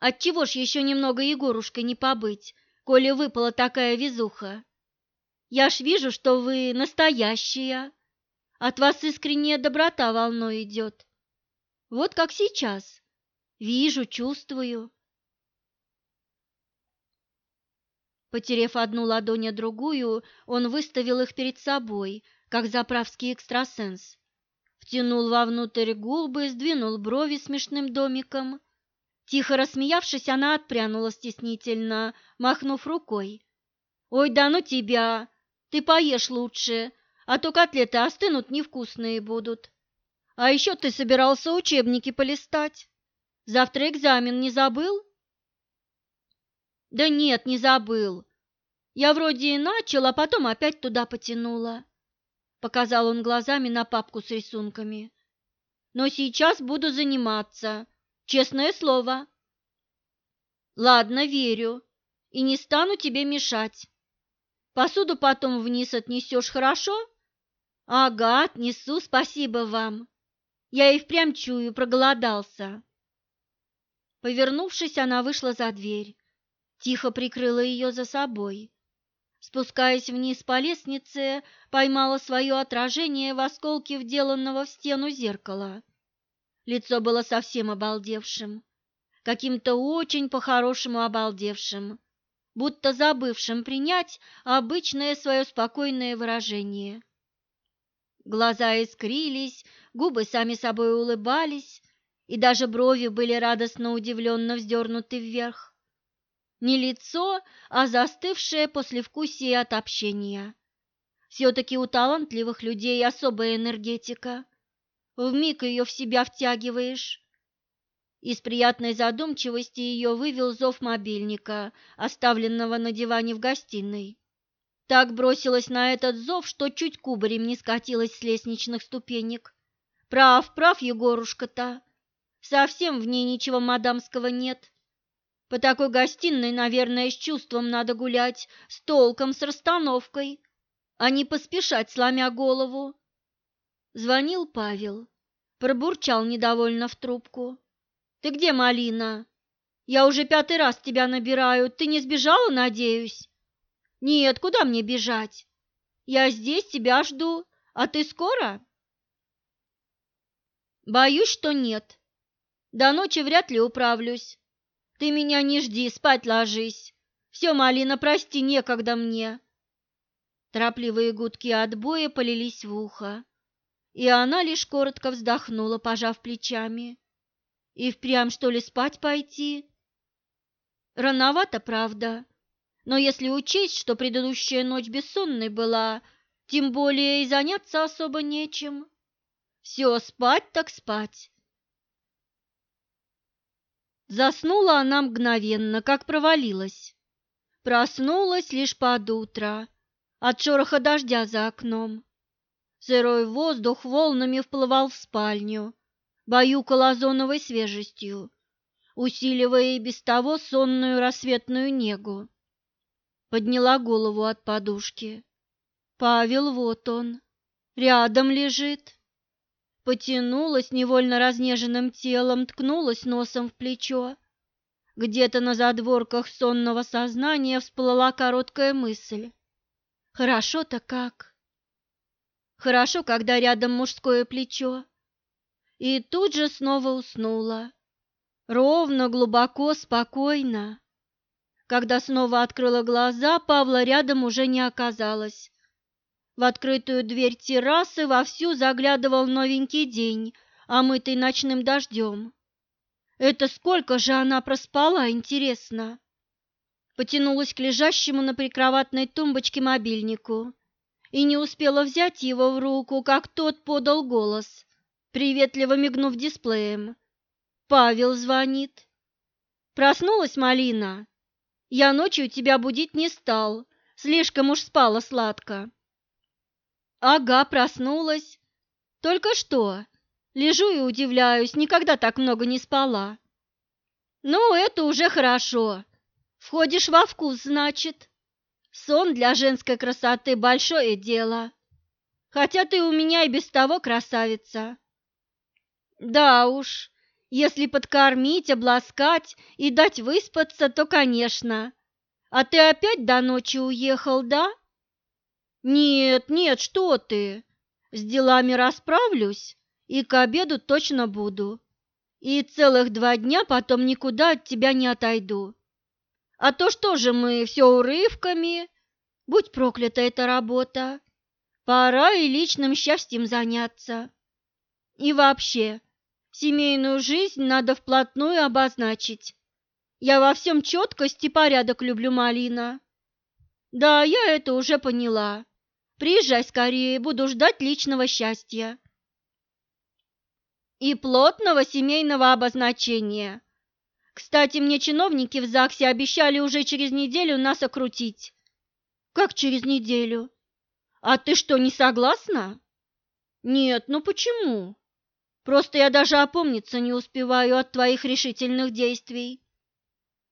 [SPEAKER 1] Отчего ж еще немного Егорушкой не побыть, коли выпала такая везуха? Я ж вижу, что вы настоящая. От вас искренняя доброта волной идет. Вот как сейчас. Вижу, чувствую. Потерев одну ладонь, а другую, он выставил их перед собой, как заправский экстрасенс. Втянул вовнутрь губы, сдвинул брови смешным домиком. Тихо рассмеявшись, она отпрянула стеснительно, махнув рукой. «Ой, да ну тебя! Ты поешь лучше, а то котлеты остынут, невкусные будут. А еще ты собирался учебники полистать. Завтра экзамен не забыл?» «Да нет, не забыл. Я вроде и начал, а потом опять туда потянула. Показал он глазами на папку с рисунками. Но сейчас буду заниматься. Честное слово. Ладно, верю. И не стану тебе мешать. Посуду потом вниз отнесешь, хорошо? Ага, отнесу, спасибо вам. Я и впрямь чую, проголодался. Повернувшись, она вышла за дверь. Тихо прикрыла ее за собой. Спускаясь вниз по лестнице, поймала свое отражение в осколке вделанного в стену зеркала. Лицо было совсем обалдевшим, каким-то очень по-хорошему обалдевшим, будто забывшим принять обычное свое спокойное выражение. Глаза искрились, губы сами собой улыбались, и даже брови были радостно удивленно вздернуты вверх. Не лицо, а застывшее послевкусие от общения. Все-таки у талантливых людей особая энергетика. Вмиг ее в себя втягиваешь. Из приятной задумчивости ее вывел зов мобильника, оставленного на диване в гостиной. Так бросилась на этот зов, что чуть кубарем не скатилась с лестничных ступенек. Прав, прав, Егорушка-то. Совсем в ней ничего мадамского нет. По такой гостиной, наверное, с чувством надо гулять, с толком, с расстановкой, а не поспешать, сломя голову. Звонил Павел, пробурчал недовольно в трубку. «Ты где, Малина? Я уже пятый раз тебя набираю. Ты не сбежала, надеюсь?» «Нет, куда мне бежать? Я здесь тебя жду. А ты скоро?» «Боюсь, что нет. До ночи вряд ли управлюсь. Ты меня не жди, спать ложись. Все, Малина, прости, некогда мне. Торопливые гудки отбоя полились в ухо, и она лишь коротко вздохнула, пожав плечами. И впрямь, что ли, спать пойти? Рановато, правда, но если учесть, что предыдущая ночь бессонной была, тем более и заняться особо нечем. Все, спать так спать. Заснула она мгновенно, как провалилась. Проснулась лишь под утро, от шороха дождя за окном. Сырой воздух волнами вплывал в спальню, баюкал озоновой свежестью, усиливая и без того сонную рассветную негу. Подняла голову от подушки. Павел вот он, рядом лежит потянулась невольно разнеженным телом, ткнулась носом в плечо. Где-то на задворках сонного сознания всплыла короткая мысль. Хорошо-то как? Хорошо, когда рядом мужское плечо. И тут же снова уснула. Ровно, глубоко, спокойно. Когда снова открыла глаза, Павла рядом уже не оказалось. В открытую дверь террасы вовсю заглядывал новенький день, омытый ночным дождем. Это сколько же она проспала, интересно? Потянулась к лежащему на прикроватной тумбочке мобильнику и не успела взять его в руку, как тот подал голос, приветливо мигнув дисплеем. «Павел звонит». «Проснулась Малина?» Я ночью тебя будить не стал, слишком уж спала сладко. Ага, проснулась. Только что. Лежу и удивляюсь, никогда так много не спала. Ну, это уже хорошо. Входишь во вкус, значит. Сон для женской красоты – большое дело. Хотя ты у меня и без того красавица. Да уж, если подкормить, обласкать и дать выспаться, то, конечно. А ты опять до ночи уехал, да? Нет, нет, что ты. С делами расправлюсь и к обеду точно буду. И целых два дня потом никуда от тебя не отойду. А то что же мы все урывками? Будь проклята эта работа. Пора и личным счастьем заняться. И вообще, семейную жизнь надо вплотную обозначить. Я во всем четкость и порядок люблю, Малина. Да, я это уже поняла. Приезжай скорее, буду ждать личного счастья. И плотного семейного обозначения. Кстати, мне чиновники в ЗАГСе обещали уже через неделю нас окрутить. Как через неделю? А ты что, не согласна? Нет, ну почему? Просто я даже опомниться не успеваю от твоих решительных действий.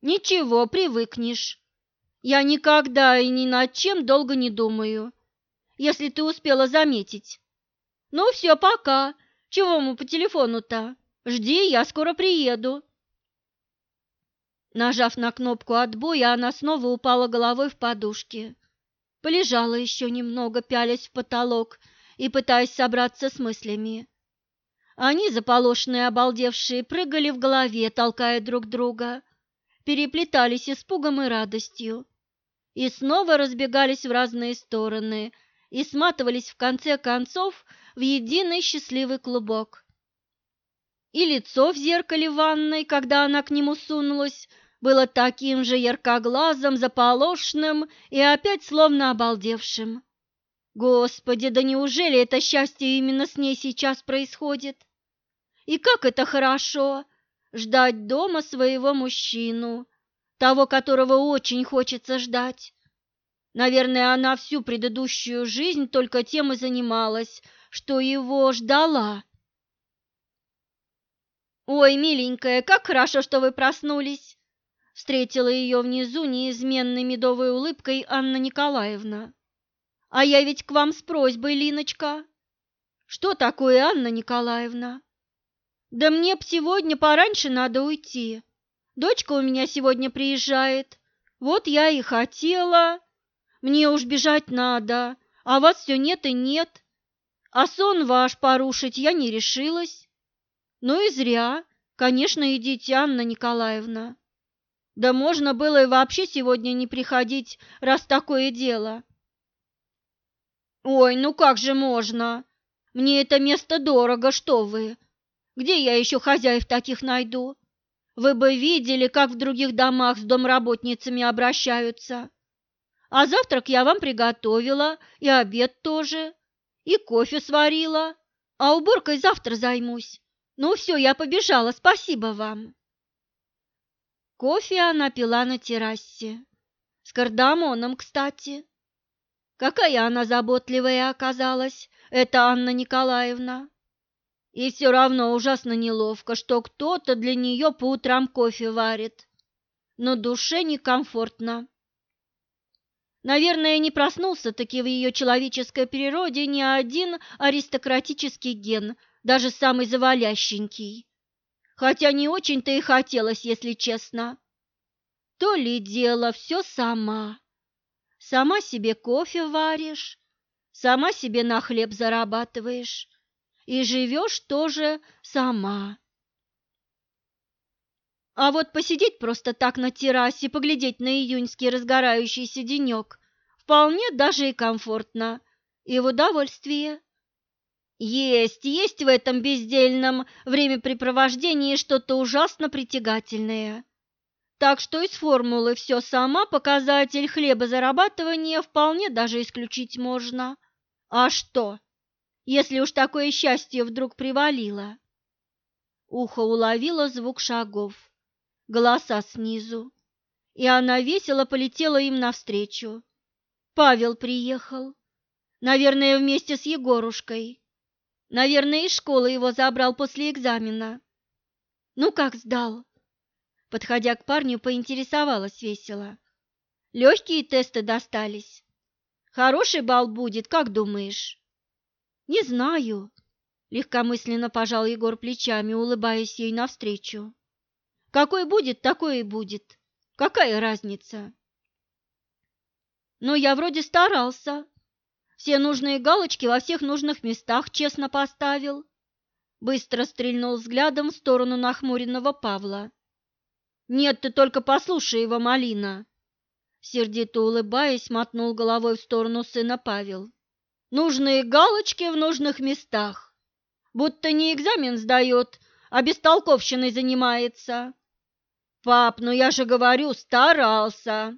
[SPEAKER 1] Ничего, привыкнешь. Я никогда и ни над чем долго не думаю, если ты успела заметить. Ну все, пока. Чего мы по телефону-то? Жди, я скоро приеду. Нажав на кнопку отбоя, она снова упала головой в подушки. Полежала еще немного, пялясь в потолок и пытаясь собраться с мыслями. Они, заполошенные обалдевшие, прыгали в голове, толкая друг друга, переплетались испугом и радостью, и снова разбегались в разные стороны и сматывались в конце концов в единый счастливый клубок. И лицо в зеркале ванной, когда она к нему сунулась, было таким же яркоглазым, заполошным и опять словно обалдевшим. Господи, да неужели это счастье именно с ней сейчас происходит? И как это хорошо ждать дома своего мужчину, того, которого очень хочется ждать. Наверное, она всю предыдущую жизнь только тем и занималась, что его ждала. «Ой, миленькая, как хорошо, что вы проснулись!» Встретила ее внизу неизменной медовой улыбкой Анна Николаевна. «А я ведь к вам с просьбой, Линочка». «Что такое, Анна Николаевна?» «Да мне б сегодня пораньше надо уйти. Дочка у меня сегодня приезжает. Вот я и хотела. Мне уж бежать надо, а вас все нет и нет. А сон ваш порушить я не решилась. Ну и зря. Конечно, идите, Анна Николаевна. Да можно было и вообще сегодня не приходить, раз такое дело. Ой, ну как же можно? Мне это место дорого, что вы? Где я еще хозяев таких найду? Вы бы видели, как в других домах с домработницами обращаются. А завтрак я вам приготовила, и обед тоже, и кофе сварила, а уборкой завтра займусь. Ну все, я побежала, спасибо вам. Кофе она пила на террасе. С кардамоном, кстати. Какая она заботливая оказалась, эта Анна Николаевна. И все равно ужасно неловко, что кто-то для нее по утрам кофе варит. Но душе некомфортно. Наверное, не проснулся таки в ее человеческой природе ни один аристократический ген, даже самый завалященький хотя не очень-то и хотелось, если честно. То ли дело все сама. Сама себе кофе варишь, сама себе на хлеб зарабатываешь и живешь тоже сама. А вот посидеть просто так на террасе, поглядеть на июньский разгорающийся денек вполне даже и комфортно, и в удовольствие. Есть, есть в этом бездельном времяпрепровождении что-то ужасно притягательное. Так что из формулы все сама показатель хлебозарабатывания вполне даже исключить можно. А что, если уж такое счастье вдруг привалило? Ухо уловило звук шагов, голоса снизу, и она весело полетела им навстречу. Павел приехал. Наверное, вместе с Егорушкой. Наверное, из школы его забрал после экзамена. Ну как сдал? Подходя к парню, поинтересовалась весело. Легкие тесты достались. Хороший бал будет, как думаешь? Не знаю. Легкомысленно пожал Егор плечами, улыбаясь ей навстречу. Какой будет, такой и будет. Какая разница? Но я вроде старался. Все нужные галочки во всех нужных местах честно поставил. Быстро стрельнул взглядом в сторону нахмуренного Павла. «Нет, ты только послушай его, Малина!» Сердито улыбаясь, мотнул головой в сторону сына Павел. «Нужные галочки в нужных местах. Будто не экзамен сдает, а бестолковщиной занимается. Пап, ну я же говорю, старался!»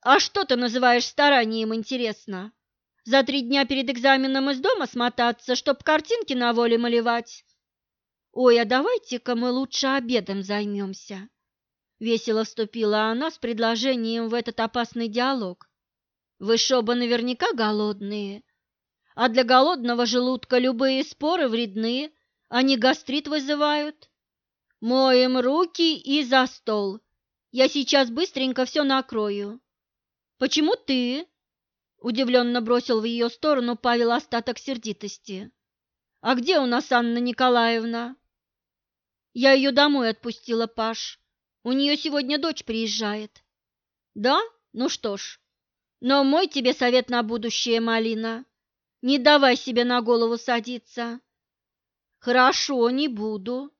[SPEAKER 1] А что ты называешь старанием, интересно? За три дня перед экзаменом из дома смотаться, чтоб картинки на воле малевать? Ой, а давайте-ка мы лучше обедом займемся. Весело вступила она с предложением в этот опасный диалог. Вы шоба наверняка голодные, а для голодного желудка любые споры вредны, они гастрит вызывают. Моем руки и за стол. Я сейчас быстренько все накрою. «Почему ты?» – удивленно бросил в ее сторону Павел остаток сердитости. «А где у нас Анна Николаевна?» «Я ее домой отпустила, Паш. У нее сегодня дочь приезжает». «Да? Ну что ж. Но мой тебе совет на будущее, Малина. Не давай себе на голову садиться». «Хорошо, не буду».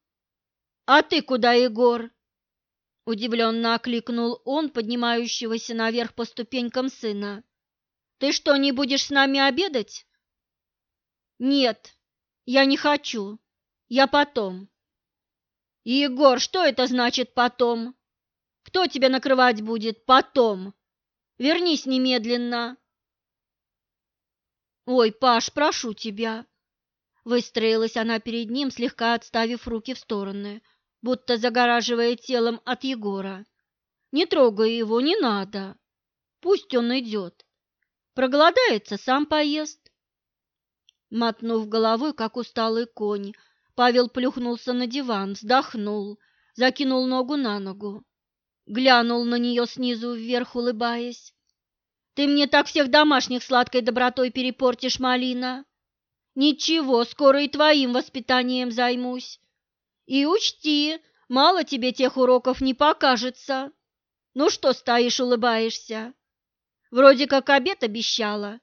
[SPEAKER 1] «А ты куда, Егор?» Удивленно окликнул он поднимающегося наверх по ступенькам сына. «Ты что, не будешь с нами обедать?» «Нет, я не хочу. Я потом». «Егор, что это значит «потом»? Кто тебя накрывать будет потом? Вернись немедленно!» «Ой, Паш, прошу тебя!» Выстроилась она перед ним, слегка отставив руки в стороны – будто загораживая телом от Егора. «Не трогай его, не надо. Пусть он идет. Проголодается, сам поест». Мотнув головой, как усталый конь, Павел плюхнулся на диван, вздохнул, закинул ногу на ногу. Глянул на нее снизу вверх, улыбаясь. «Ты мне так всех домашних сладкой добротой перепортишь, Малина!» «Ничего, скоро и твоим воспитанием займусь. И учти, мало тебе тех уроков не покажется. Ну что стоишь, улыбаешься? Вроде как обед обещала.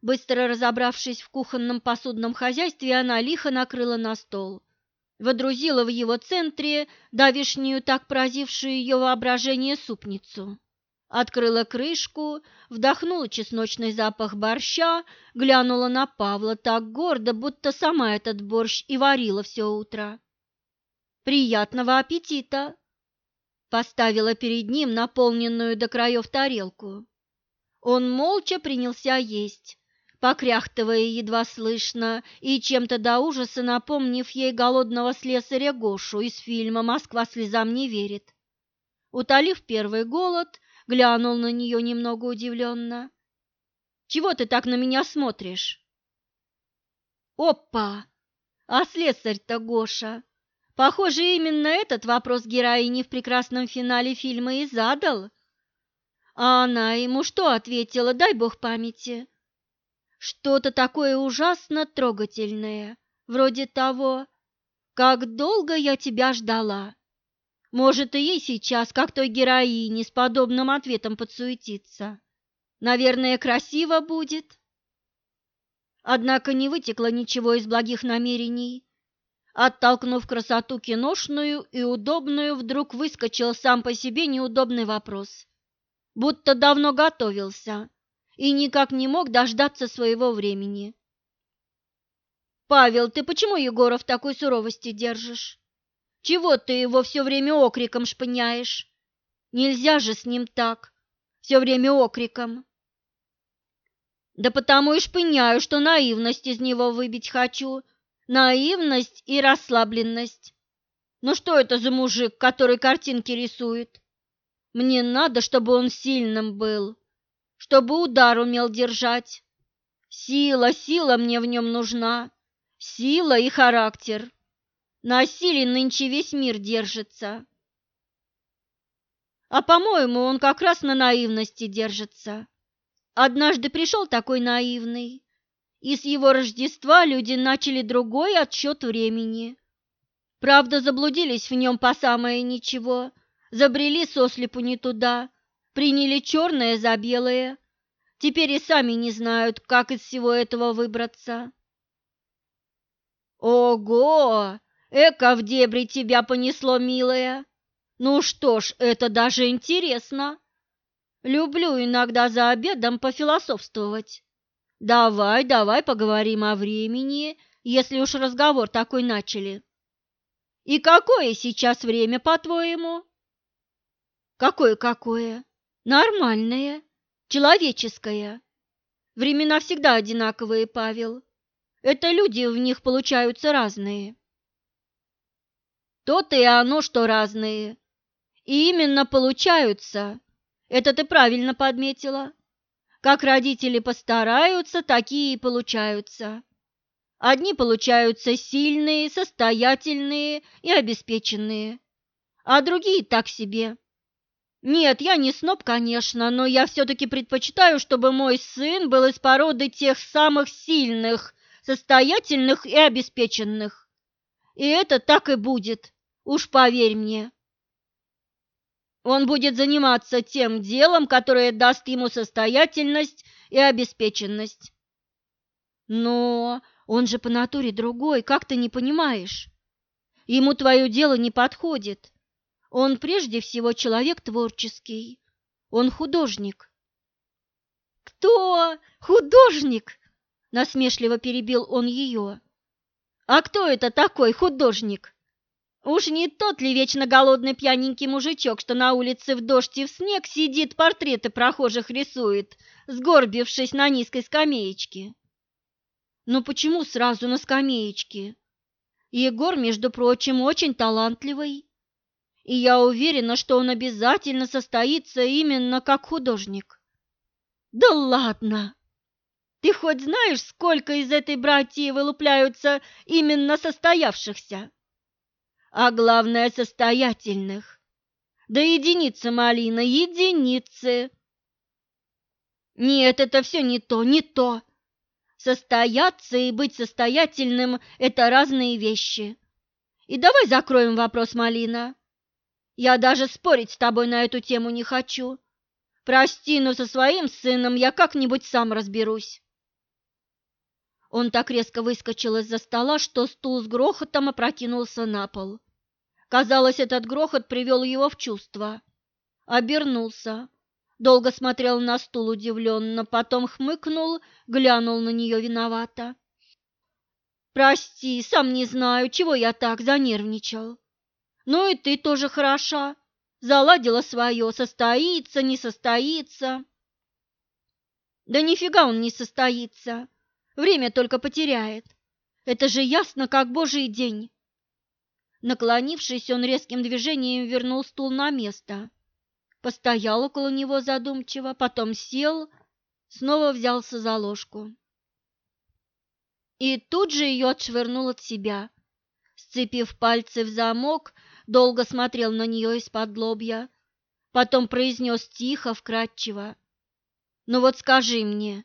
[SPEAKER 1] Быстро разобравшись в кухонном посудном хозяйстве, она лихо накрыла на стол. Водрузила в его центре давишнюю, так поразившую ее воображение супницу. Открыла крышку, вдохнула чесночный запах борща, глянула на Павла так гордо, будто сама этот борщ и варила все утро. «Приятного аппетита!» Поставила перед ним наполненную до краев тарелку. Он молча принялся есть, покряхтывая едва слышно и чем-то до ужаса напомнив ей голодного слесаря Гошу из фильма «Москва слезам не верит». Утолив первый голод, глянул на нее немного удивленно. «Чего ты так на меня смотришь?» «Опа! А слесарь-то Гоша! Похоже, именно этот вопрос героини в прекрасном финале фильма и задал. А она ему что ответила, дай бог памяти? Что-то такое ужасно трогательное, вроде того, «Как долго я тебя ждала!» Может, и ей сейчас, как той героине, с подобным ответом подсуетиться. Наверное, красиво будет. Однако не вытекло ничего из благих намерений. Оттолкнув красоту киношную и удобную, вдруг выскочил сам по себе неудобный вопрос. Будто давно готовился и никак не мог дождаться своего времени. «Павел, ты почему Егора в такой суровости держишь?» Чего ты его все время окриком шпыняешь? Нельзя же с ним так, все время окриком. Да потому и шпыняю, что наивность из него выбить хочу, наивность и расслабленность. Ну что это за мужик, который картинки рисует? Мне надо, чтобы он сильным был, чтобы удар умел держать. Сила, сила мне в нем нужна, сила и характер. На силе нынче весь мир держится. А, по-моему, он как раз на наивности держится. Однажды пришел такой наивный, и с его Рождества люди начали другой отсчет времени. Правда, заблудились в нем по самое ничего, забрели сослепу не туда, приняли черное за белое. Теперь и сами не знают, как из всего этого выбраться. Ого! Эка в дебри тебя понесло, милая. Ну что ж, это даже интересно. Люблю иногда за обедом пофилософствовать. Давай, давай поговорим о времени, если уж разговор такой начали. И какое сейчас время, по-твоему? Какое-какое? Нормальное, человеческое. Времена всегда одинаковые, Павел. Это люди в них получаются разные. То-то и оно, что разные. И именно получаются. Это ты правильно подметила. Как родители постараются, такие и получаются. Одни получаются сильные, состоятельные и обеспеченные, а другие так себе. Нет, я не сноб, конечно, но я все-таки предпочитаю, чтобы мой сын был из породы тех самых сильных, состоятельных и обеспеченных. И это так и будет, уж поверь мне. Он будет заниматься тем делом, которое даст ему состоятельность и обеспеченность. Но он же по натуре другой, как ты не понимаешь? Ему твое дело не подходит. Он прежде всего человек творческий. Он художник. Кто? Художник? Насмешливо перебил он ее. А кто это такой художник? Уж не тот ли вечно голодный пьяненький мужичок, что на улице в дождь и в снег сидит, портреты прохожих рисует, сгорбившись на низкой скамеечке? Но почему сразу на скамеечке? Егор, между прочим, очень талантливый, и я уверена, что он обязательно состоится именно как художник. Да ладно! Ты хоть знаешь, сколько из этой братьи вылупляются именно состоявшихся? а главное состоятельных. Да единицы, Малина, единицы. Нет, это все не то, не то. Состояться и быть состоятельным – это разные вещи. И давай закроем вопрос, Малина. Я даже спорить с тобой на эту тему не хочу. Прости, но со своим сыном я как-нибудь сам разберусь. Он так резко выскочил из-за стола, что стул с грохотом опрокинулся на пол. Казалось, этот грохот привел его в чувство. Обернулся, долго смотрел на стул удивленно, потом хмыкнул, глянул на нее виновато. «Прости, сам не знаю, чего я так занервничал. Ну и ты тоже хороша. Заладила свое, состоится, не состоится». «Да нифига он не состоится. Время только потеряет. Это же ясно, как божий день. Наклонившись, он резким движением вернул стул на место. Постоял около него задумчиво, потом сел, снова взялся за ложку. И тут же ее отшвырнул от себя. Сцепив пальцы в замок, долго смотрел на нее из-под лобья, потом произнес тихо, вкрадчиво. «Ну вот скажи мне,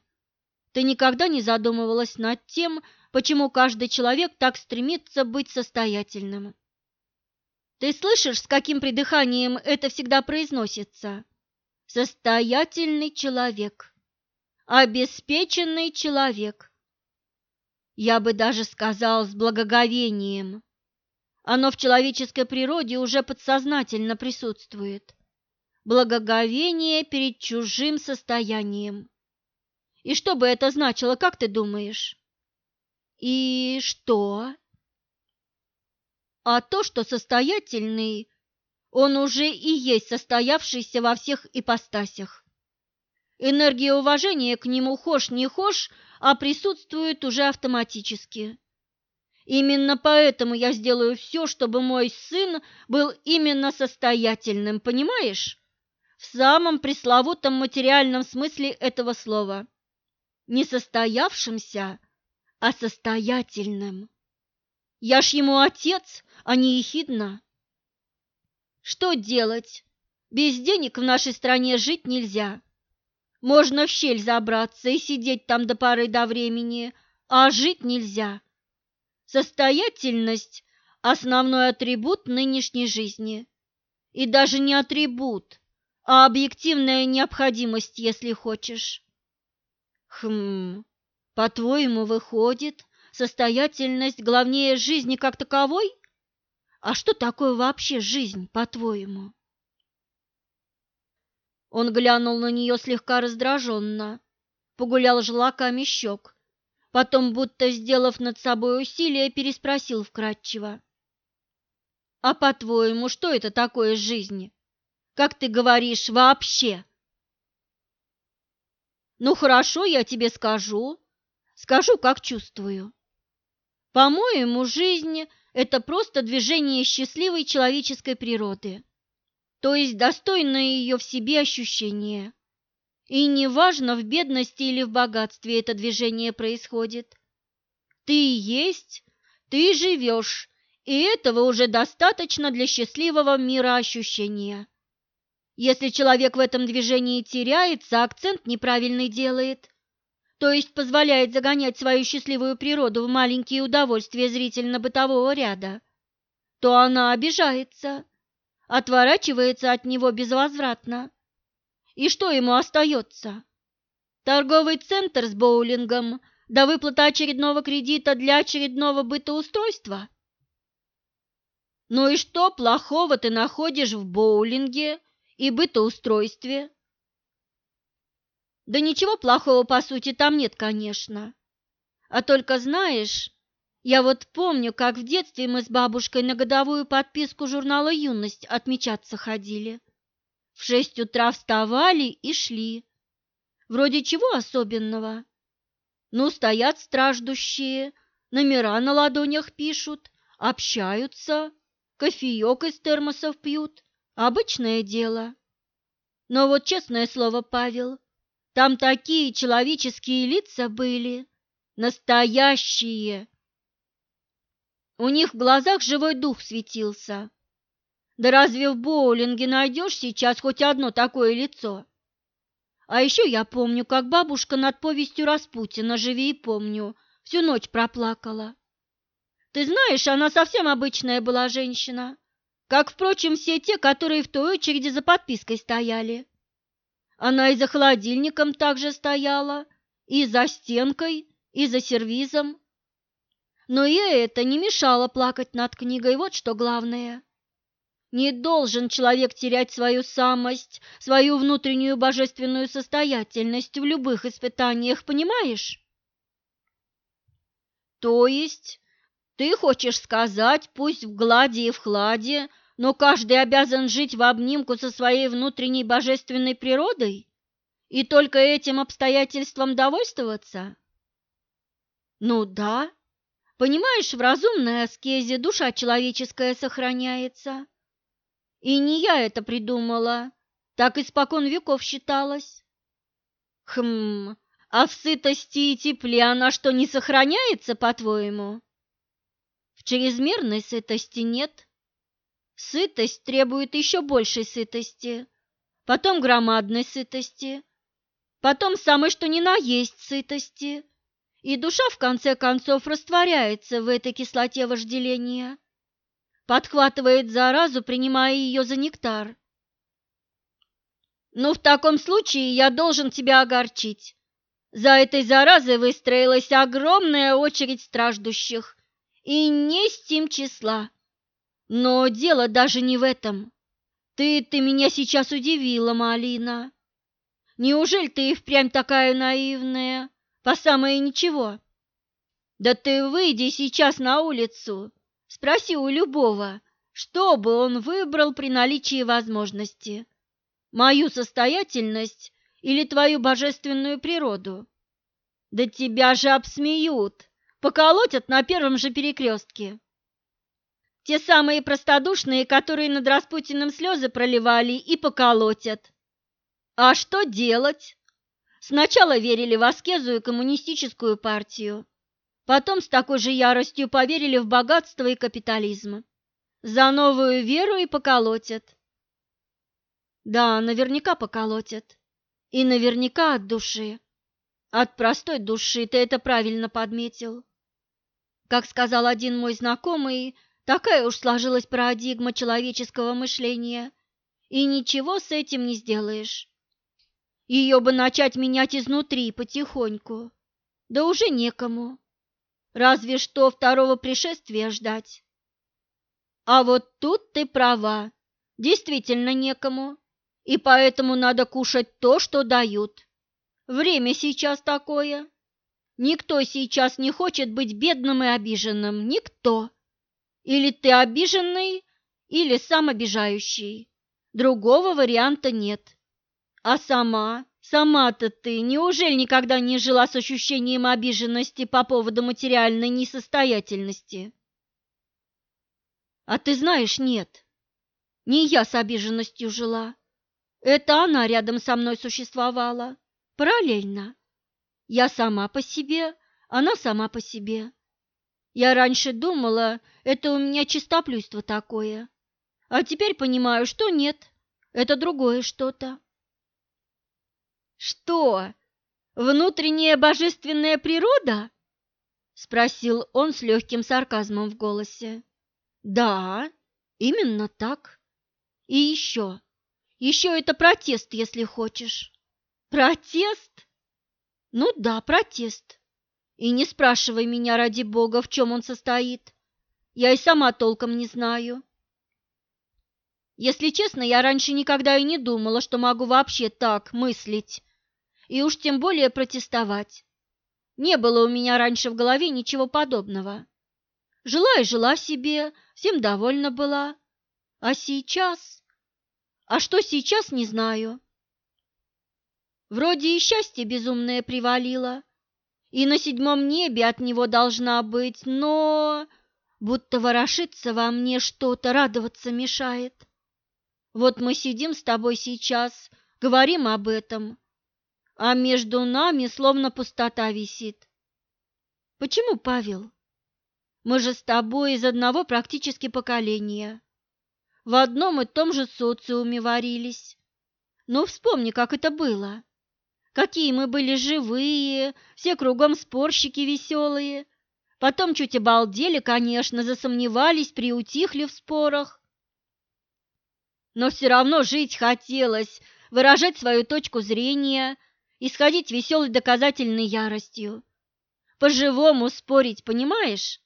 [SPEAKER 1] ты никогда не задумывалась над тем, почему каждый человек так стремится быть состоятельным?» Ты слышишь, с каким придыханием это всегда произносится? Состоятельный человек, обеспеченный человек. Я бы даже сказал с благоговением. Оно в человеческой природе уже подсознательно присутствует. Благоговение перед чужим состоянием. И что бы это значило, как ты думаешь? И что? а то, что состоятельный, он уже и есть состоявшийся во всех ипостасях. Энергия уважения к нему хошь не хошь, а присутствует уже автоматически. Именно поэтому я сделаю все, чтобы мой сын был именно состоятельным, понимаешь? В самом пресловутом материальном смысле этого слова. Не состоявшимся, а состоятельным. Я ж ему отец, а не ехидна. Что делать? Без денег в нашей стране жить нельзя. Можно в щель забраться и сидеть там до поры до времени, а жить нельзя. Состоятельность – основной атрибут нынешней жизни. И даже не атрибут, а объективная необходимость, если хочешь. Хм, по-твоему, выходит, состоятельность главнее жизни как таковой? А что такое вообще жизнь, по-твоему? Он глянул на нее слегка раздраженно, погулял желаками щек Потом, будто сделав над собой усилие, переспросил вкратчиво. «А по-твоему, что это такое жизнь? Как ты говоришь, вообще?» «Ну хорошо, я тебе скажу. Скажу, как чувствую. По-моему, жизнь – это просто движение счастливой человеческой природы, то есть достойное ее в себе ощущение. И неважно, в бедности или в богатстве это движение происходит. Ты есть, ты живешь, и этого уже достаточно для счастливого мира ощущения. Если человек в этом движении теряется, акцент неправильный делает, то есть позволяет загонять свою счастливую природу в маленькие удовольствия зрительно-бытового ряда, то она обижается, отворачивается от него безвозвратно и что ему остается? Торговый центр с боулингом до выплаты очередного кредита для очередного бытоустройства? Ну и что плохого ты находишь в боулинге и бытоустройстве? Да ничего плохого, по сути, там нет, конечно. А только знаешь, я вот помню, как в детстве мы с бабушкой на годовую подписку журнала «Юность» отмечаться ходили. В шесть утра вставали и шли. Вроде чего особенного? Ну, стоят страждущие, номера на ладонях пишут, общаются, кофеек из термосов пьют. Обычное дело. Но вот честное слово, Павел, там такие человеческие лица были, настоящие. У них в глазах живой дух светился. Да разве в боулинге найдешь сейчас хоть одно такое лицо? А еще я помню, как бабушка над повестью Распутина «Живи и помню» всю ночь проплакала. Ты знаешь, она совсем обычная была женщина, как, впрочем, все те, которые в той очереди за подпиской стояли. Она и за холодильником также стояла, и за стенкой, и за сервизом. Но ей это не мешало плакать над книгой, вот что главное. Не должен человек терять свою самость, свою внутреннюю божественную состоятельность в любых испытаниях, понимаешь? То есть ты хочешь сказать, пусть в глади и в хладе, но каждый обязан жить в обнимку со своей внутренней божественной природой и только этим обстоятельством довольствоваться? Ну да. Понимаешь, в разумной аскезе душа человеческая сохраняется. И не я это придумала, так испокон веков считалось. Хм, а в сытости и тепле она что, не сохраняется, по-твоему? В чрезмерной сытости нет. Сытость требует еще большей сытости, потом громадной сытости, потом самой что ни на есть сытости, и душа в конце концов растворяется в этой кислоте вожделения подхватывает заразу, принимая ее за нектар. «Ну, в таком случае я должен тебя огорчить. За этой заразой выстроилась огромная очередь страждущих, и не с тем числа. Но дело даже не в этом. Ты, ты меня сейчас удивила, Малина. Неужели ты и впрямь такая наивная, по самое ничего? Да ты выйди сейчас на улицу, Спроси у любого, что бы он выбрал при наличии возможности. Мою состоятельность или твою божественную природу? Да тебя же обсмеют, поколотят на первом же перекрестке. Те самые простодушные, которые над Распутиным слезы проливали, и поколотят. А что делать? Сначала верили в аскезу и коммунистическую партию, потом с такой же яростью поверили в богатство и капитализм. За новую веру и поколотят. Да, наверняка поколотят. И наверняка от души. От простой души, ты это правильно подметил. Как сказал один мой знакомый, Такая уж сложилась парадигма человеческого мышления, и ничего с этим не сделаешь. Ее бы начать менять изнутри потихоньку, да уже некому. Разве что второго пришествия ждать. А вот тут ты права, действительно некому, и поэтому надо кушать то, что дают. Время сейчас такое. Никто сейчас не хочет быть бедным и обиженным, никто. Или ты обиженный, или сам обижающий. Другого варианта нет. А сама, сама-то ты, неужели никогда не жила с ощущением обиженности по поводу материальной несостоятельности? А ты знаешь, нет. Не я с обиженностью жила. Это она рядом со мной существовала. Параллельно. Я сама по себе, она сама по себе. Я раньше думала, это у меня чистоплюйство такое, а теперь понимаю, что нет, это другое что-то. Что? Внутренняя божественная природа? спросил он с легким сарказмом в голосе. Да, именно так. И еще, еще это протест, если хочешь. Протест? Ну да, протест. И не спрашивай меня, ради бога, в чем он состоит. Я и сама толком не знаю. Если честно, я раньше никогда и не думала, что могу вообще так мыслить, и уж тем более протестовать. Не было у меня раньше в голове ничего подобного. Жила и жила себе, всем довольна была. А сейчас? А что сейчас, не знаю. Вроде и счастье безумное привалило, и на седьмом небе от него должна быть, но будто ворошится во мне что-то, радоваться мешает. Вот мы сидим с тобой сейчас, говорим об этом, а между нами словно пустота висит. Почему, Павел? Мы же с тобой из одного практически поколения. В одном и том же социуме варились. Ну, вспомни, как это было. Какие мы были живые, все кругом спорщики веселые. Потом чуть обалдели, конечно, засомневались, приутихли в спорах. Но все равно жить хотелось, выражать свою точку зрения, исходить веселой доказательной яростью. По-живому спорить, понимаешь?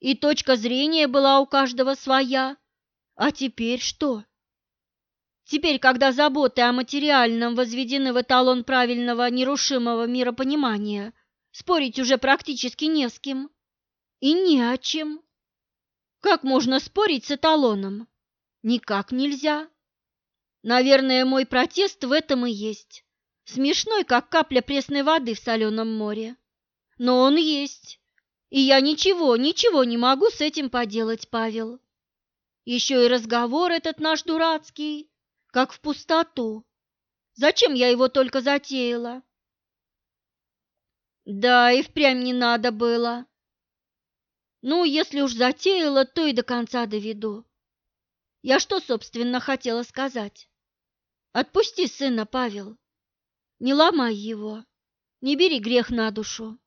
[SPEAKER 1] И точка зрения была у каждого своя. А теперь что? Теперь, когда заботы о материальном возведены в эталон правильного, нерушимого миропонимания, спорить уже практически не с кем. И не о чем. Как можно спорить с эталоном? Никак нельзя. Наверное, мой протест в этом и есть. Смешной, как капля пресной воды в соленом море. Но он есть. И я ничего, ничего не могу с этим поделать, Павел. Еще и разговор этот наш дурацкий как в пустоту. Зачем я его только затеяла? Да, и впрямь не надо было. Ну, если уж затеяла, то и до конца доведу. Я что, собственно, хотела сказать? Отпусти сына, Павел. Не ломай его. Не бери грех на душу.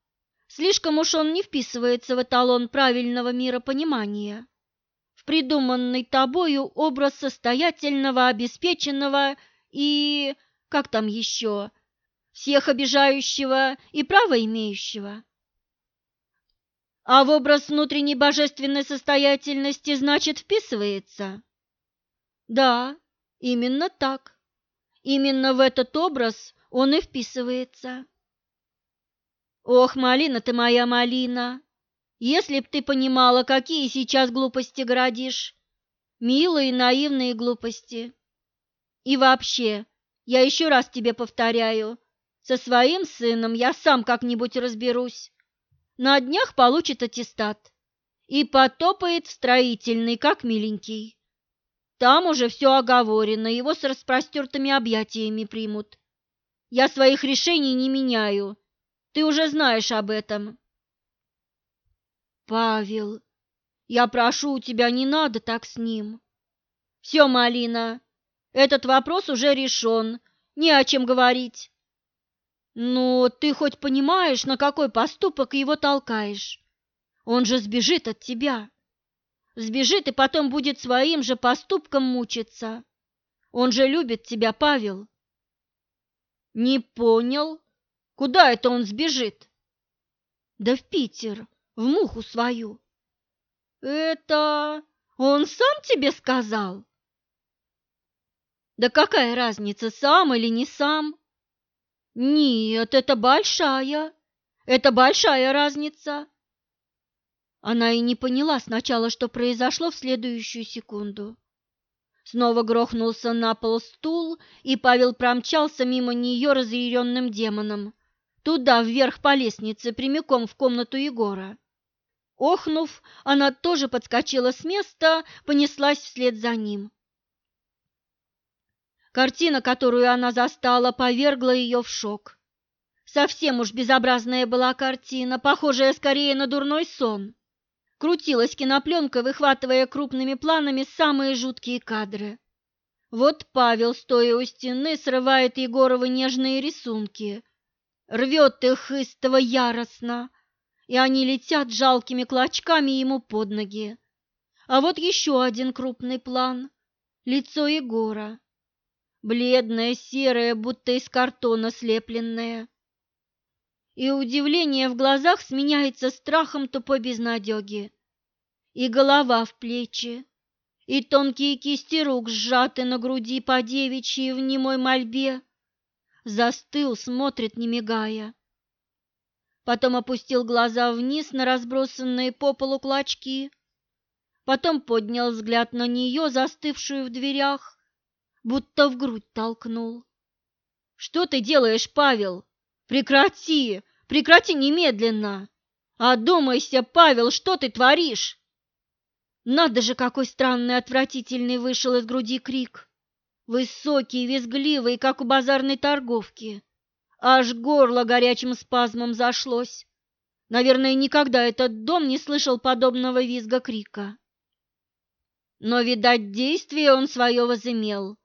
[SPEAKER 1] Слишком уж он не вписывается в эталон правильного миропонимания придуманный тобою образ состоятельного, обеспеченного и... как там еще? Всех обижающего и право имеющего. А в образ внутренней божественной состоятельности, значит, вписывается? Да, именно так. Именно в этот образ он и вписывается. Ох, малина ты моя малина, если б ты понимала, какие сейчас глупости городишь. Милые, наивные глупости. И вообще, я еще раз тебе повторяю, со своим сыном я сам как-нибудь разберусь. На днях получит аттестат и потопает в строительный, как миленький. Там уже все оговорено, его с распростертыми объятиями примут. Я своих решений не меняю, ты уже знаешь об этом. Павел, я прошу у тебя, не надо так с ним. Все, Малина, этот вопрос уже решен, не о чем говорить. Но ты хоть понимаешь, на какой поступок его толкаешь? Он же сбежит от тебя. Сбежит и потом будет своим же поступком мучиться. Он же любит тебя, Павел. Не понял, куда это он сбежит? Да в Питер, в муху свою. Это он сам тебе сказал? Да какая разница, сам или не сам? Нет, это большая, это большая разница. Она и не поняла сначала, что произошло в следующую секунду. Снова грохнулся на пол стул, и Павел промчался мимо нее разъяренным демоном. Туда, вверх по лестнице, прямиком в комнату Егора. Охнув, она тоже подскочила с места, понеслась вслед за ним. Картина, которую она застала, повергла ее в шок. Совсем уж безобразная была картина, похожая скорее на дурной сон. Крутилась кинопленка, выхватывая крупными планами самые жуткие кадры. Вот Павел, стоя у стены, срывает Егоровы нежные рисунки, рвет их истово яростно, и они летят жалкими клочками ему под ноги. А вот еще один крупный план — лицо Егора бледное, серое, будто из картона слепленное. И удивление в глазах сменяется страхом тупой безнадеги. И голова в плечи, и тонкие кисти рук сжаты на груди по девичьи в немой мольбе. Застыл, смотрит, не мигая. Потом опустил глаза вниз на разбросанные по полу клочки, потом поднял взгляд на нее, застывшую в дверях, будто в грудь толкнул. «Что ты делаешь, Павел? Прекрати! Прекрати немедленно! Одумайся, Павел, что ты творишь?» Надо же, какой странный, отвратительный вышел из груди крик. Высокий, визгливый, как у базарной торговки. Аж горло горячим спазмом зашлось. Наверное, никогда этот дом не слышал подобного визга крика. Но, видать, действие он свое возымел.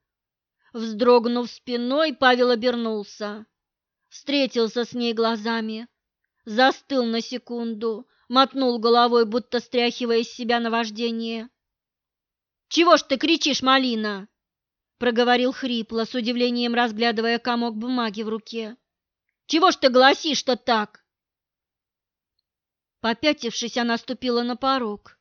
[SPEAKER 1] Вздрогнув спиной, Павел обернулся, встретился с ней глазами, застыл на секунду, мотнул головой, будто стряхивая из себя наваждение. «Чего ж ты кричишь, малина?» — проговорил хрипло, с удивлением разглядывая комок бумаги в руке. «Чего ж ты гласишь-то так?» Попятившись, она ступила на порог.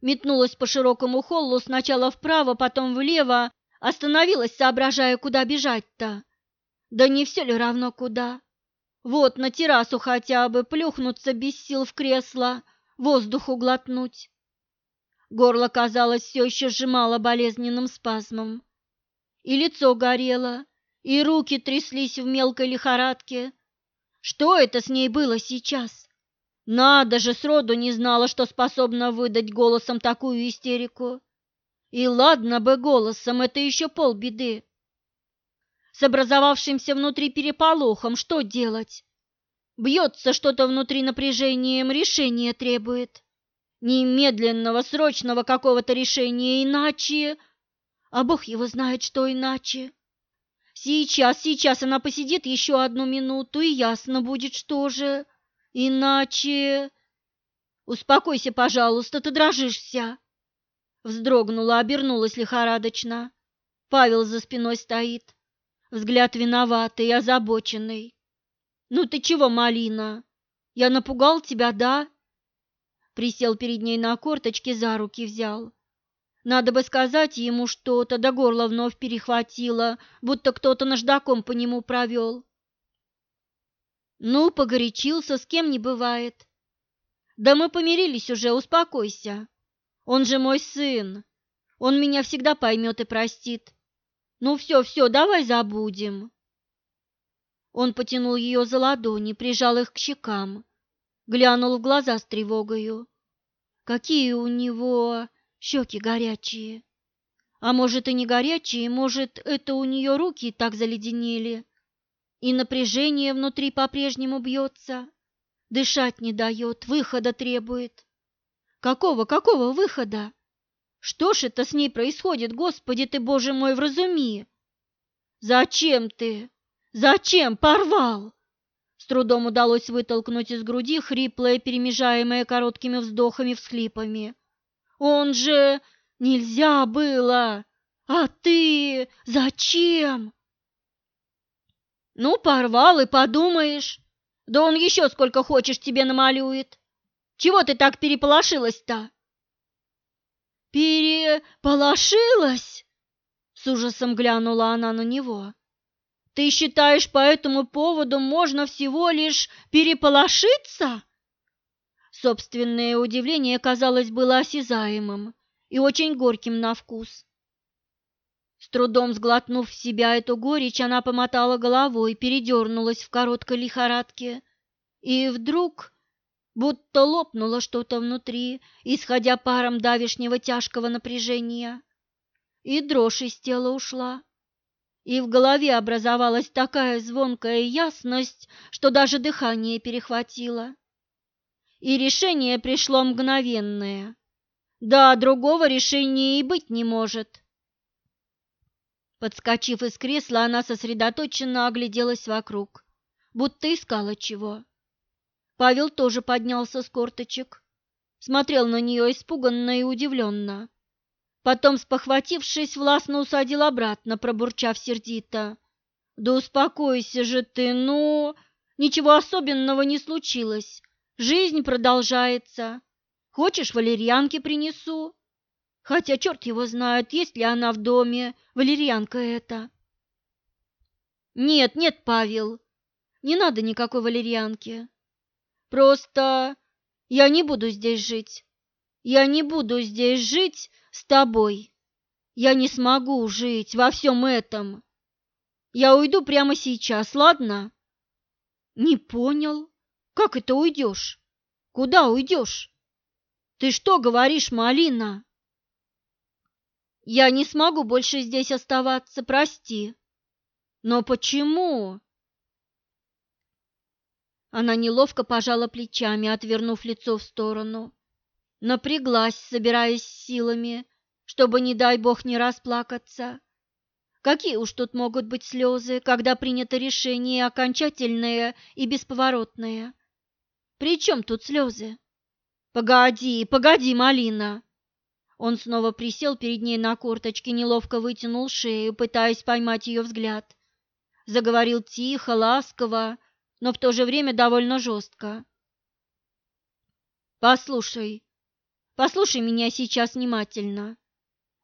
[SPEAKER 1] Метнулась по широкому холлу сначала вправо, потом влево, Остановилась, соображая, куда бежать-то. Да не все ли равно куда? Вот на террасу хотя бы плюхнуться без сил в кресло, воздуху глотнуть. Горло, казалось, все еще сжимало болезненным спазмом. И лицо горело, и руки тряслись в мелкой лихорадке. Что это с ней было сейчас? Надо же, сроду не знала, что способна выдать голосом такую истерику. И ладно бы голосом, это еще полбеды. С образовавшимся внутри переполохом что делать? Бьется что-то внутри напряжением, решение требует. Немедленного, срочного какого-то решения, иначе... А Бог его знает, что иначе. Сейчас, сейчас она посидит еще одну минуту, и ясно будет, что же. Иначе... Успокойся, пожалуйста, ты дрожишь вся. Вздрогнула, обернулась лихорадочно. Павел за спиной стоит. Взгляд виноватый, озабоченный. «Ну ты чего, малина? Я напугал тебя, да?» Присел перед ней на корточки, за руки взял. Надо бы сказать ему что-то, да горло вновь перехватило, будто кто-то наждаком по нему провел. Ну, погорячился, с кем не бывает. Да мы помирились уже, успокойся. Он же мой сын. Он меня всегда поймет и простит. Ну все, все, давай забудем. Он потянул ее за ладони, прижал их к щекам. глянул в глаза с тревогою. Какие у него щеки горячие. А может, и не горячие, может, это у нее руки так заледенели, и напряжение внутри по-прежнему бьется, дышать не дает, выхода требует. Какого, какого выхода? Что ж это с ней происходит, Господи ты, Боже мой, вразуми? Зачем ты? Зачем порвал? С трудом удалось вытолкнуть из груди хриплое, перемежаемое короткими вздохами-всхлипами. Он же Нельзя было! А ты зачем? Ну, порвал и подумаешь. Да он еще сколько хочешь тебе намалюет. Чего ты так переполошилась-то? Переполошилась? С ужасом глянула она на него. Ты считаешь, по этому поводу можно всего лишь переполошиться? Собственное удивление, казалось, было осязаемым и очень горьким на вкус. С трудом сглотнув в себя эту горечь, она помотала головой, передернулась в короткой лихорадке, и вдруг будто лопнуло что-то внутри, исходя паром давешнего тяжкого напряжения. И дрожь из тела ушла, и в голове образовалась такая звонкая ясность, что даже дыхание перехватило. И решение пришло мгновенное. Да, другого решения и быть не может. Подскочив из кресла, она сосредоточенно огляделась вокруг, будто искала чего. Павел тоже поднялся с корточек, смотрел на нее испуганно и удивленно. Потом, спохватившись, властно усадил обратно, пробурчав сердито. «Да успокойся же ты, ну, ничего особенного не случилось, жизнь продолжается, Хочешь, валерьянки принесу? Хотя черт его знает, есть ли она в доме, валерьянка эта. Нет, нет, Павел, не надо никакой валерьянки. Просто я не буду здесь жить. Я не буду здесь жить с тобой. Я не смогу жить во всем этом. Я уйду прямо сейчас, ладно? Не понял. Как это уйдешь? Куда уйдешь? Ты что говоришь, Малина? Я не смогу больше здесь оставаться, прости. Но почему? Она неловко пожала плечами, отвернув лицо в сторону. Напряглась, собираясь силами, чтобы, не дай бог, не расплакаться. Какие уж тут могут быть слезы, когда принято решение окончательное и бесповоротное? При чем тут слезы? «Погоди, погоди, Малина!» Он снова присел перед ней на корточки, неловко вытянул шею, пытаясь поймать ее взгляд. Заговорил тихо, ласково, но в то же время довольно жестко. «Послушай, послушай меня сейчас внимательно.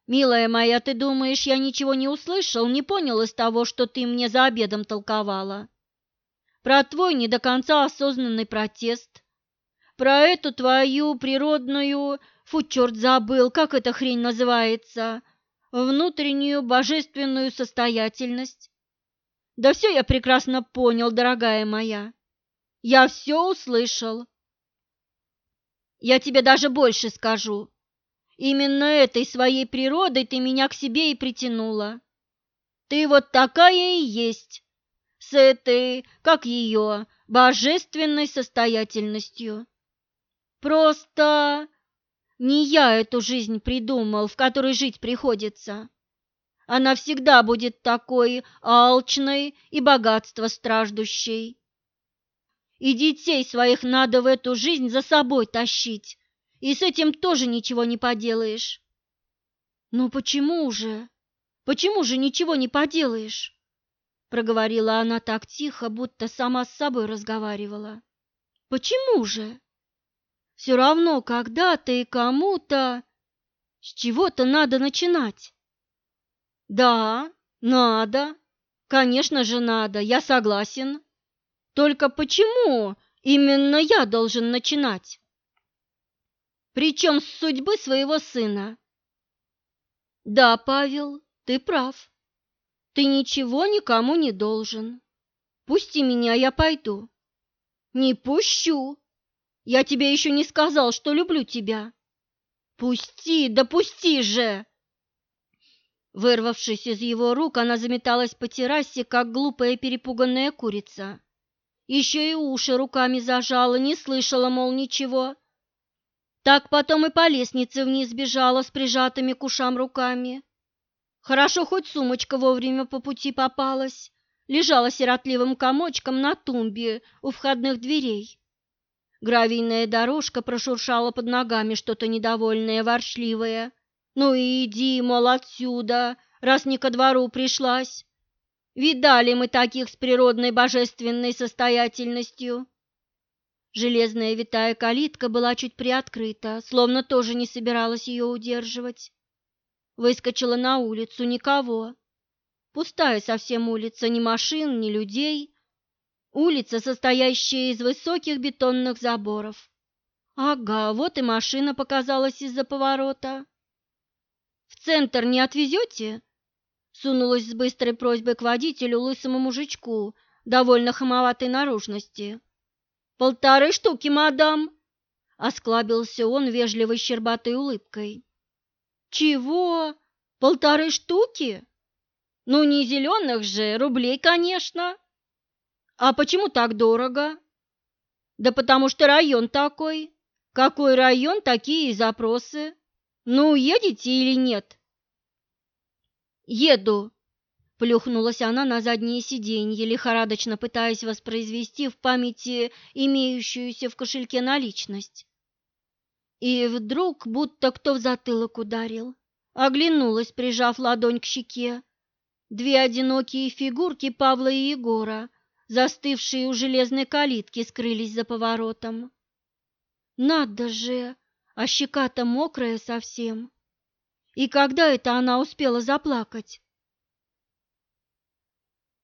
[SPEAKER 1] Милая моя, ты думаешь, я ничего не услышал, не понял из того, что ты мне за обедом толковала? Про твой не до конца осознанный протест, про эту твою природную, фу, черт забыл, как эта хрень называется, внутреннюю божественную состоятельность. Да все я прекрасно понял, дорогая моя. Я все услышал. Я тебе даже больше скажу. Именно этой своей природой ты меня к себе и притянула. Ты вот такая и есть, с этой, как ее, божественной состоятельностью. Просто не я эту жизнь придумал, в которой жить приходится. Она всегда будет такой алчной и богатство страждущей. И детей своих надо в эту жизнь за собой тащить, и с этим тоже ничего не поделаешь. Ну почему же? Почему же ничего не поделаешь? проговорила она так тихо, будто сама с собой разговаривала. Почему же? Все равно когда-то и кому-то с чего-то надо начинать. Да, надо. Конечно же надо, я согласен. Только почему именно я должен начинать? Причем с судьбы своего сына. Да, Павел, ты прав. Ты ничего никому не должен. Пусти меня, я пойду. Не пущу, Я тебе еще не сказал, что люблю тебя. Пусти, да пусти же!» Вырвавшись из его рук, она заметалась по террасе, как глупая перепуганная курица. Еще и уши руками зажала, не слышала, мол, ничего. Так потом и по лестнице вниз бежала с прижатыми к ушам руками. Хорошо, хоть сумочка вовремя по пути попалась, лежала сиротливым комочком на тумбе у входных дверей. Гравийная дорожка прошуршала под ногами что-то недовольное, ворчливое. «Ну и иди, мол, отсюда, раз не ко двору пришлась. Видали мы таких с природной божественной состоятельностью». Железная витая калитка была чуть приоткрыта, словно тоже не собиралась ее удерживать. Выскочила на улицу, никого. Пустая совсем улица, ни машин, ни людей. Улица, состоящая из высоких бетонных заборов. Ага, вот и машина показалась из-за поворота. «В центр не отвезете?» Сунулась с быстрой просьбой к водителю лысому мужичку, довольно хамоватой наружности. «Полторы штуки, мадам!» — осклабился он вежливой щербатой улыбкой. «Чего? Полторы штуки? Ну, не зеленых же, рублей, конечно!» «А почему так дорого?» «Да потому что район такой. Какой район, такие и запросы. Ну, едете или нет?» «Еду», Плюхнулась она на заднее сиденье, лихорадочно пытаясь воспроизвести в памяти имеющуюся в кошельке наличность. И вдруг будто кто в затылок ударил. Оглянулась, прижав ладонь к щеке. Две одинокие фигурки Павла и Егора, застывшие у железной калитки, скрылись за поворотом. Надо же, а щека-то мокрая совсем. И когда это она успела заплакать?